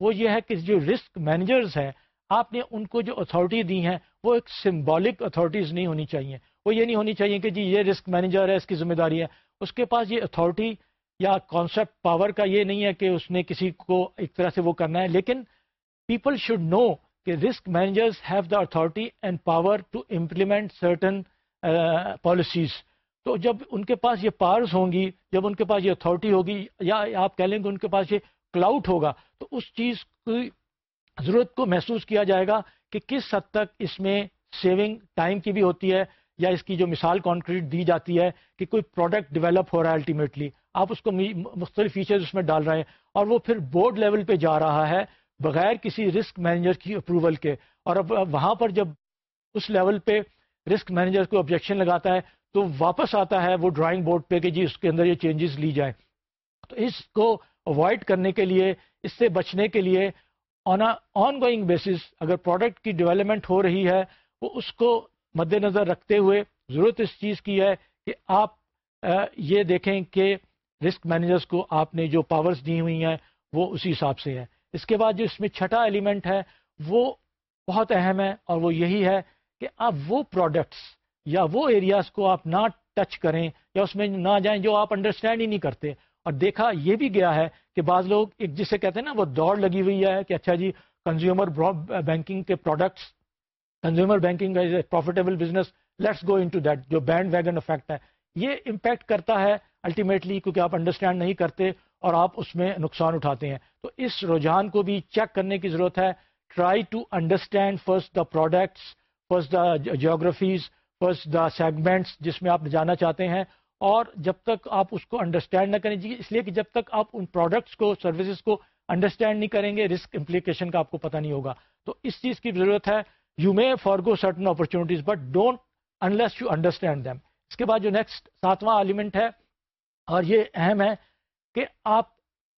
Speaker 1: وہ یہ ہے کہ جو رسک مینیجرز ہیں، آپ نے ان کو جو اتھارٹی دی ہیں وہ ایک سمبولک اتھارٹیز نہیں ہونی چاہیے۔ وہ یہ نہیں ہونی چاہیے کہ جی یہ رسک مینیجر ہے، اس کی ذمہ داری ہے۔ اس کے پاس یہ اتھارٹی یا کانسیپٹ پاور کا یہ نہیں ہے کہ اس نے کسی کو ایک طرح سے وہ کرنا ہے، لیکن پیپل شوڈ نو کہ risk managers have the authority and power to implement certain policies تو جب ان کے پاس یہ پاورز ہوں گی، جب ان کے پاس یہ اتھارٹی ہوگی، یا آپ کہہ لیں گے ان کے پاس یہ کلاؤٹ ہوگا، تو اس چیز کی ضرورت کو محسوس کیا جائے گا کہ کس حد تک اس میں سیونگ ٹائم کی بھی ہوتی ہے، یا اس کی جو مثال کانکریٹ دی جاتی ہے کہ کوئی پروڈکٹ ڈیولپ ہو رہا ہے الٹیمیٹلی آپ اس کو مختلف فیچرز اس میں ڈال رہے ہیں اور وہ پھر بورڈ لیول پہ جا رہا ہے۔ بغیر کسی رسک مینیجر کی اپروول کے۔ اور اب وہاں پر جب اس لیول پہ رسک مینیجر کو آبجیکشن لگاتا ہے، تو واپس آتا ہے وہ ڈرائنگ بورڈ پہ کہ جی اس کے اندر یہ چینجز لی جائیں۔ تو اس کو اوائڈ کرنے کے لیے، اس سے بچنے کے لیے آن آن گوئنگ بیسس اگر پروڈکٹ کی ڈیولپمنٹ ہو رہی ہے، وہ اس کو مد نظر رکھتے ہوئے ضرورت اس چیز کی ہے کہ آپ یہ دیکھیں کہ رسک مینیجرس کو آپ نے جو پاورز دی ہوئی ہیں، وہ اسی حساب سے ہے اس کے بعد جو اس میں چھٹا ایلیمنٹ ہے، وہ بہت اہم ہے اور وہ یہی ہے کہ آپ وہ پروڈکٹس یا وہ ایریاز کو آپ نہ ٹچ کریں یا اس میں نہ جائیں جو آپ انڈرسٹینڈ ہی نہیں کرتے۔ اور دیکھا یہ بھی گیا ہے کہ بعض لوگ ایک جسے کہتے ہیں نا، وہ دوڑ لگی ہوئی ہے کہ اچھا جی کنزیومر بینکنگ کے پروڈکٹس کنزیومر بینکنگ کا profitable business let's go in to that جو بینڈ ویگن افیکٹ ہے، یہ امپیکٹ کرتا ہے الٹیمیٹلی کیونکہ آپ انڈرسٹینڈ نہیں کرتے۔ اور آپ اس میں نقصان اٹھاتے ہیں۔ تو اس رجحان کو بھی چیک کرنے کی ضرورت ہے۔ Try to understand first the products first the geographies first the segments جس میں آپ جانا چاہتے ہیں۔ اور جب تک آپ اس کو انڈرسٹینڈ نہ کریں جی اس لیے کہ جب تک آپ ان پروڈکٹس کو سروسز کو انڈرسٹینڈ نہیں کریں گے رسک امپلیکیشن کا آپ کو پتہ نہیں ہوگا۔ تو اس چیز کی ضرورت ہے۔ You may forgo certain opportunities but don't unless you understand them اس کے بعد جو نیکسٹ ساتواں ایلیمنٹ ہے، اور یہ اہم ہے کہ آپ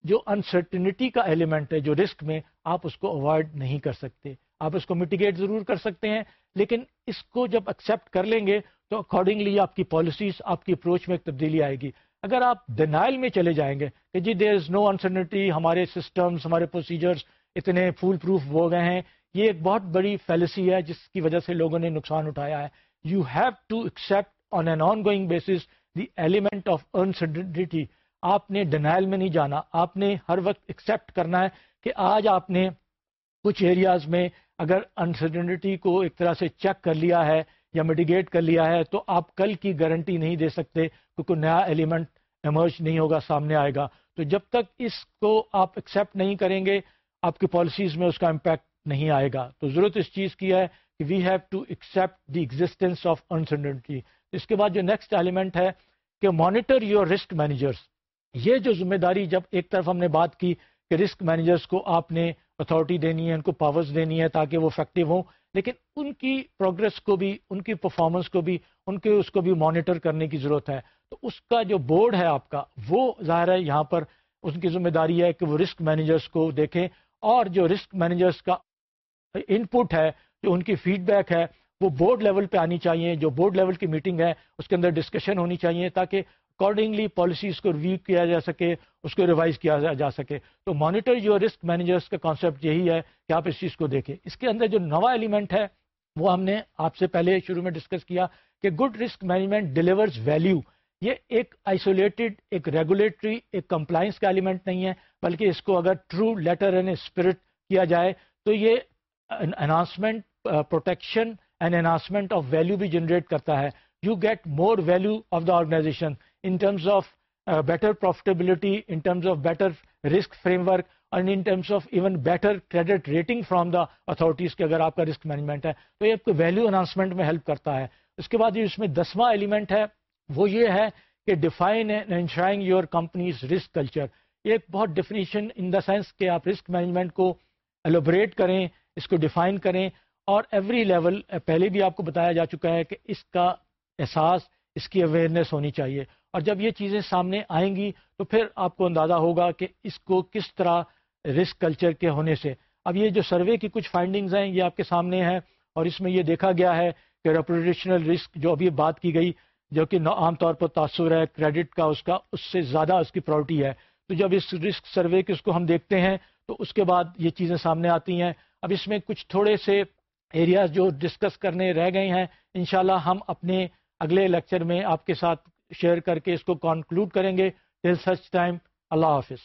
Speaker 1: جو انسرٹنٹی کا ایلیمنٹ ہے، جو رسک میں، آپ اس کو اوائڈ نہیں کر سکتے۔ آپ اس کو میٹیگیٹ ضرور کر سکتے ہیں، لیکن اس کو جب ایکسیپٹ کر لیں گے، تو اکارڈنگلی آپ کی پالیسیز آپ کی اپروچ میں ایک تبدیلی آئے گی۔ اگر آپ ڈینائل میں چلے جائیں گے کہ جی دیر از نو انسرٹنٹی ہمارے سسٹمز ہمارے پروسیجرز اتنے فول پروف ہو گئے ہیں، یہ ایک بہت بڑی فیلسی ہے جس کی وجہ سے لوگوں نے نقصان اٹھایا ہے۔ You have to accept on an ongoing basis the element of uncertainty آپ نے ڈینائل میں نہیں جانا، آپ نے ہر وقت ایکسیپٹ کرنا ہے کہ آج آپ نے کچھ ایریاز میں اگر انسرٹنٹی کو ایک طرح سے چیک کر لیا ہے یا میڈیگیٹ کر لیا ہے تو آپ کل کی گارنٹی نہیں دے سکتے کیونکہ نیا ایلیمنٹ ایمرج نہیں ہوگا، سامنے آئے گا۔ تو جب تک اس کو آپ ایکسیپٹ نہیں کریں گے، آپ کی پالیسیز میں اس کا امپیکٹ نہیں آئے گا۔ تو ضرورت اس چیز کی ہے کہ we have to accept the existence of uncertainty اس کے بعد جو نیکسٹ ایلیمنٹ ہے کہ مانیٹر یور رسک مینیجرس یہ جو ذمہ داری جب ایک طرف ہم نے بات کی کہ رسک مینیجرس کو آپ نے اتھارٹی دینی ہے، ان کو پاورز دینی ہے تاکہ وہ افیکٹو ہوں، لیکن ان کی پروگرس کو بھی، ان کی پرفارمنس کو بھی، ان کے اس کو بھی مانیٹر کرنے کی ضرورت ہے۔ تو اس کا جو بورڈ ہے آپ کا، وہ ظاہر ہے یہاں پر ان کی ذمہ داری ہے کہ وہ رسک مینیجرس کو دیکھیں۔ اور جو رسک مینیجرس کا ان پٹ ہے، جو ان کی فیڈ بیک ہے، وہ بورڈ لیول پہ آنی چاہیے۔ جو بورڈ لیول کی میٹنگ ہے، اس کے اندر ڈسکشن ہونی چاہیے تاکہ اکارڈنگلی پالیسیز کو ریویو کیا جا سکے، اس کو ریوائز کیا جا سکے۔ تو مانیٹر جو رسک مینیجرس کا کانسیپٹ یہی ہے کہ آپ اس چیز کو دیکھیں۔ اس کے اندر جو نوا ایلیمنٹ ہے، وہ ہم نے آپ سے پہلے شروع میں ڈسکس کیا کہ good risk management delivers value یہ ایک آئسولیٹڈ ایک ریگولیٹری ایک کمپلائنس کا ایلیمنٹ نہیں ہے، بلکہ اس کو اگر ٹرو لیٹر اینڈ اسپرٹ کیا جائے، تو یہ enhancement protection and enhancement of value بھی جنریٹ کرتا ہے۔ You get more value of the organization in terms of better profitability in terms of better risk framework and in terms of even better credit rating from the authorities کے اگر آپ کا risk management ہے تو یہ آپ کو value enhancement میں ہیلپ کرتا ہے اس کے بعد اس میں دسواں ایلیمنٹ ہے وہ یہ ہے کہ define and your company's risk culture یہ ایک بہت ڈیفینیشن ان دا سینس کہ آپ رسک مینجمنٹ کو ایلوبریٹ کریں اس کو ڈیفائن کریں اور ایوری لیول پہلے بھی آپ کو بتایا جا چکا ہے کہ اس کا احساس اس کی اویئرنیس ہونی چاہیے۔ اور جب یہ چیزیں سامنے آئیں گی تو پھر آپ کو اندازہ ہوگا کہ اس کو کس طرح رسک کلچر کے ہونے سے۔ اب یہ جو سروے کی کچھ فائنڈنگز ہیں یہ آپ کے سامنے ہیں اور اس میں یہ دیکھا گیا ہے کہ ریپوٹیشنل رسک جو ابھی بات کی گئی، جو کہ عام طور پر تاثر ہے کریڈٹ کا اس کا، اس سے زیادہ اس کی پرائرٹی ہے۔ تو جب اس رسک سروے کے اس کو ہم دیکھتے ہیں تو اس کے بعد یہ چیزیں سامنے آتی ہیں۔ اب اس میں کچھ تھوڑے سے ایریاز جو ڈسکس کرنے رہ گئے ہیں، انشاءاللہ ہم اپنے اگلے لیکچر میں آپ کے ساتھ شیئر کر کے اس کو کنکلوڈ کریں گے. ٹل سچ ٹائم اللہ حافظ.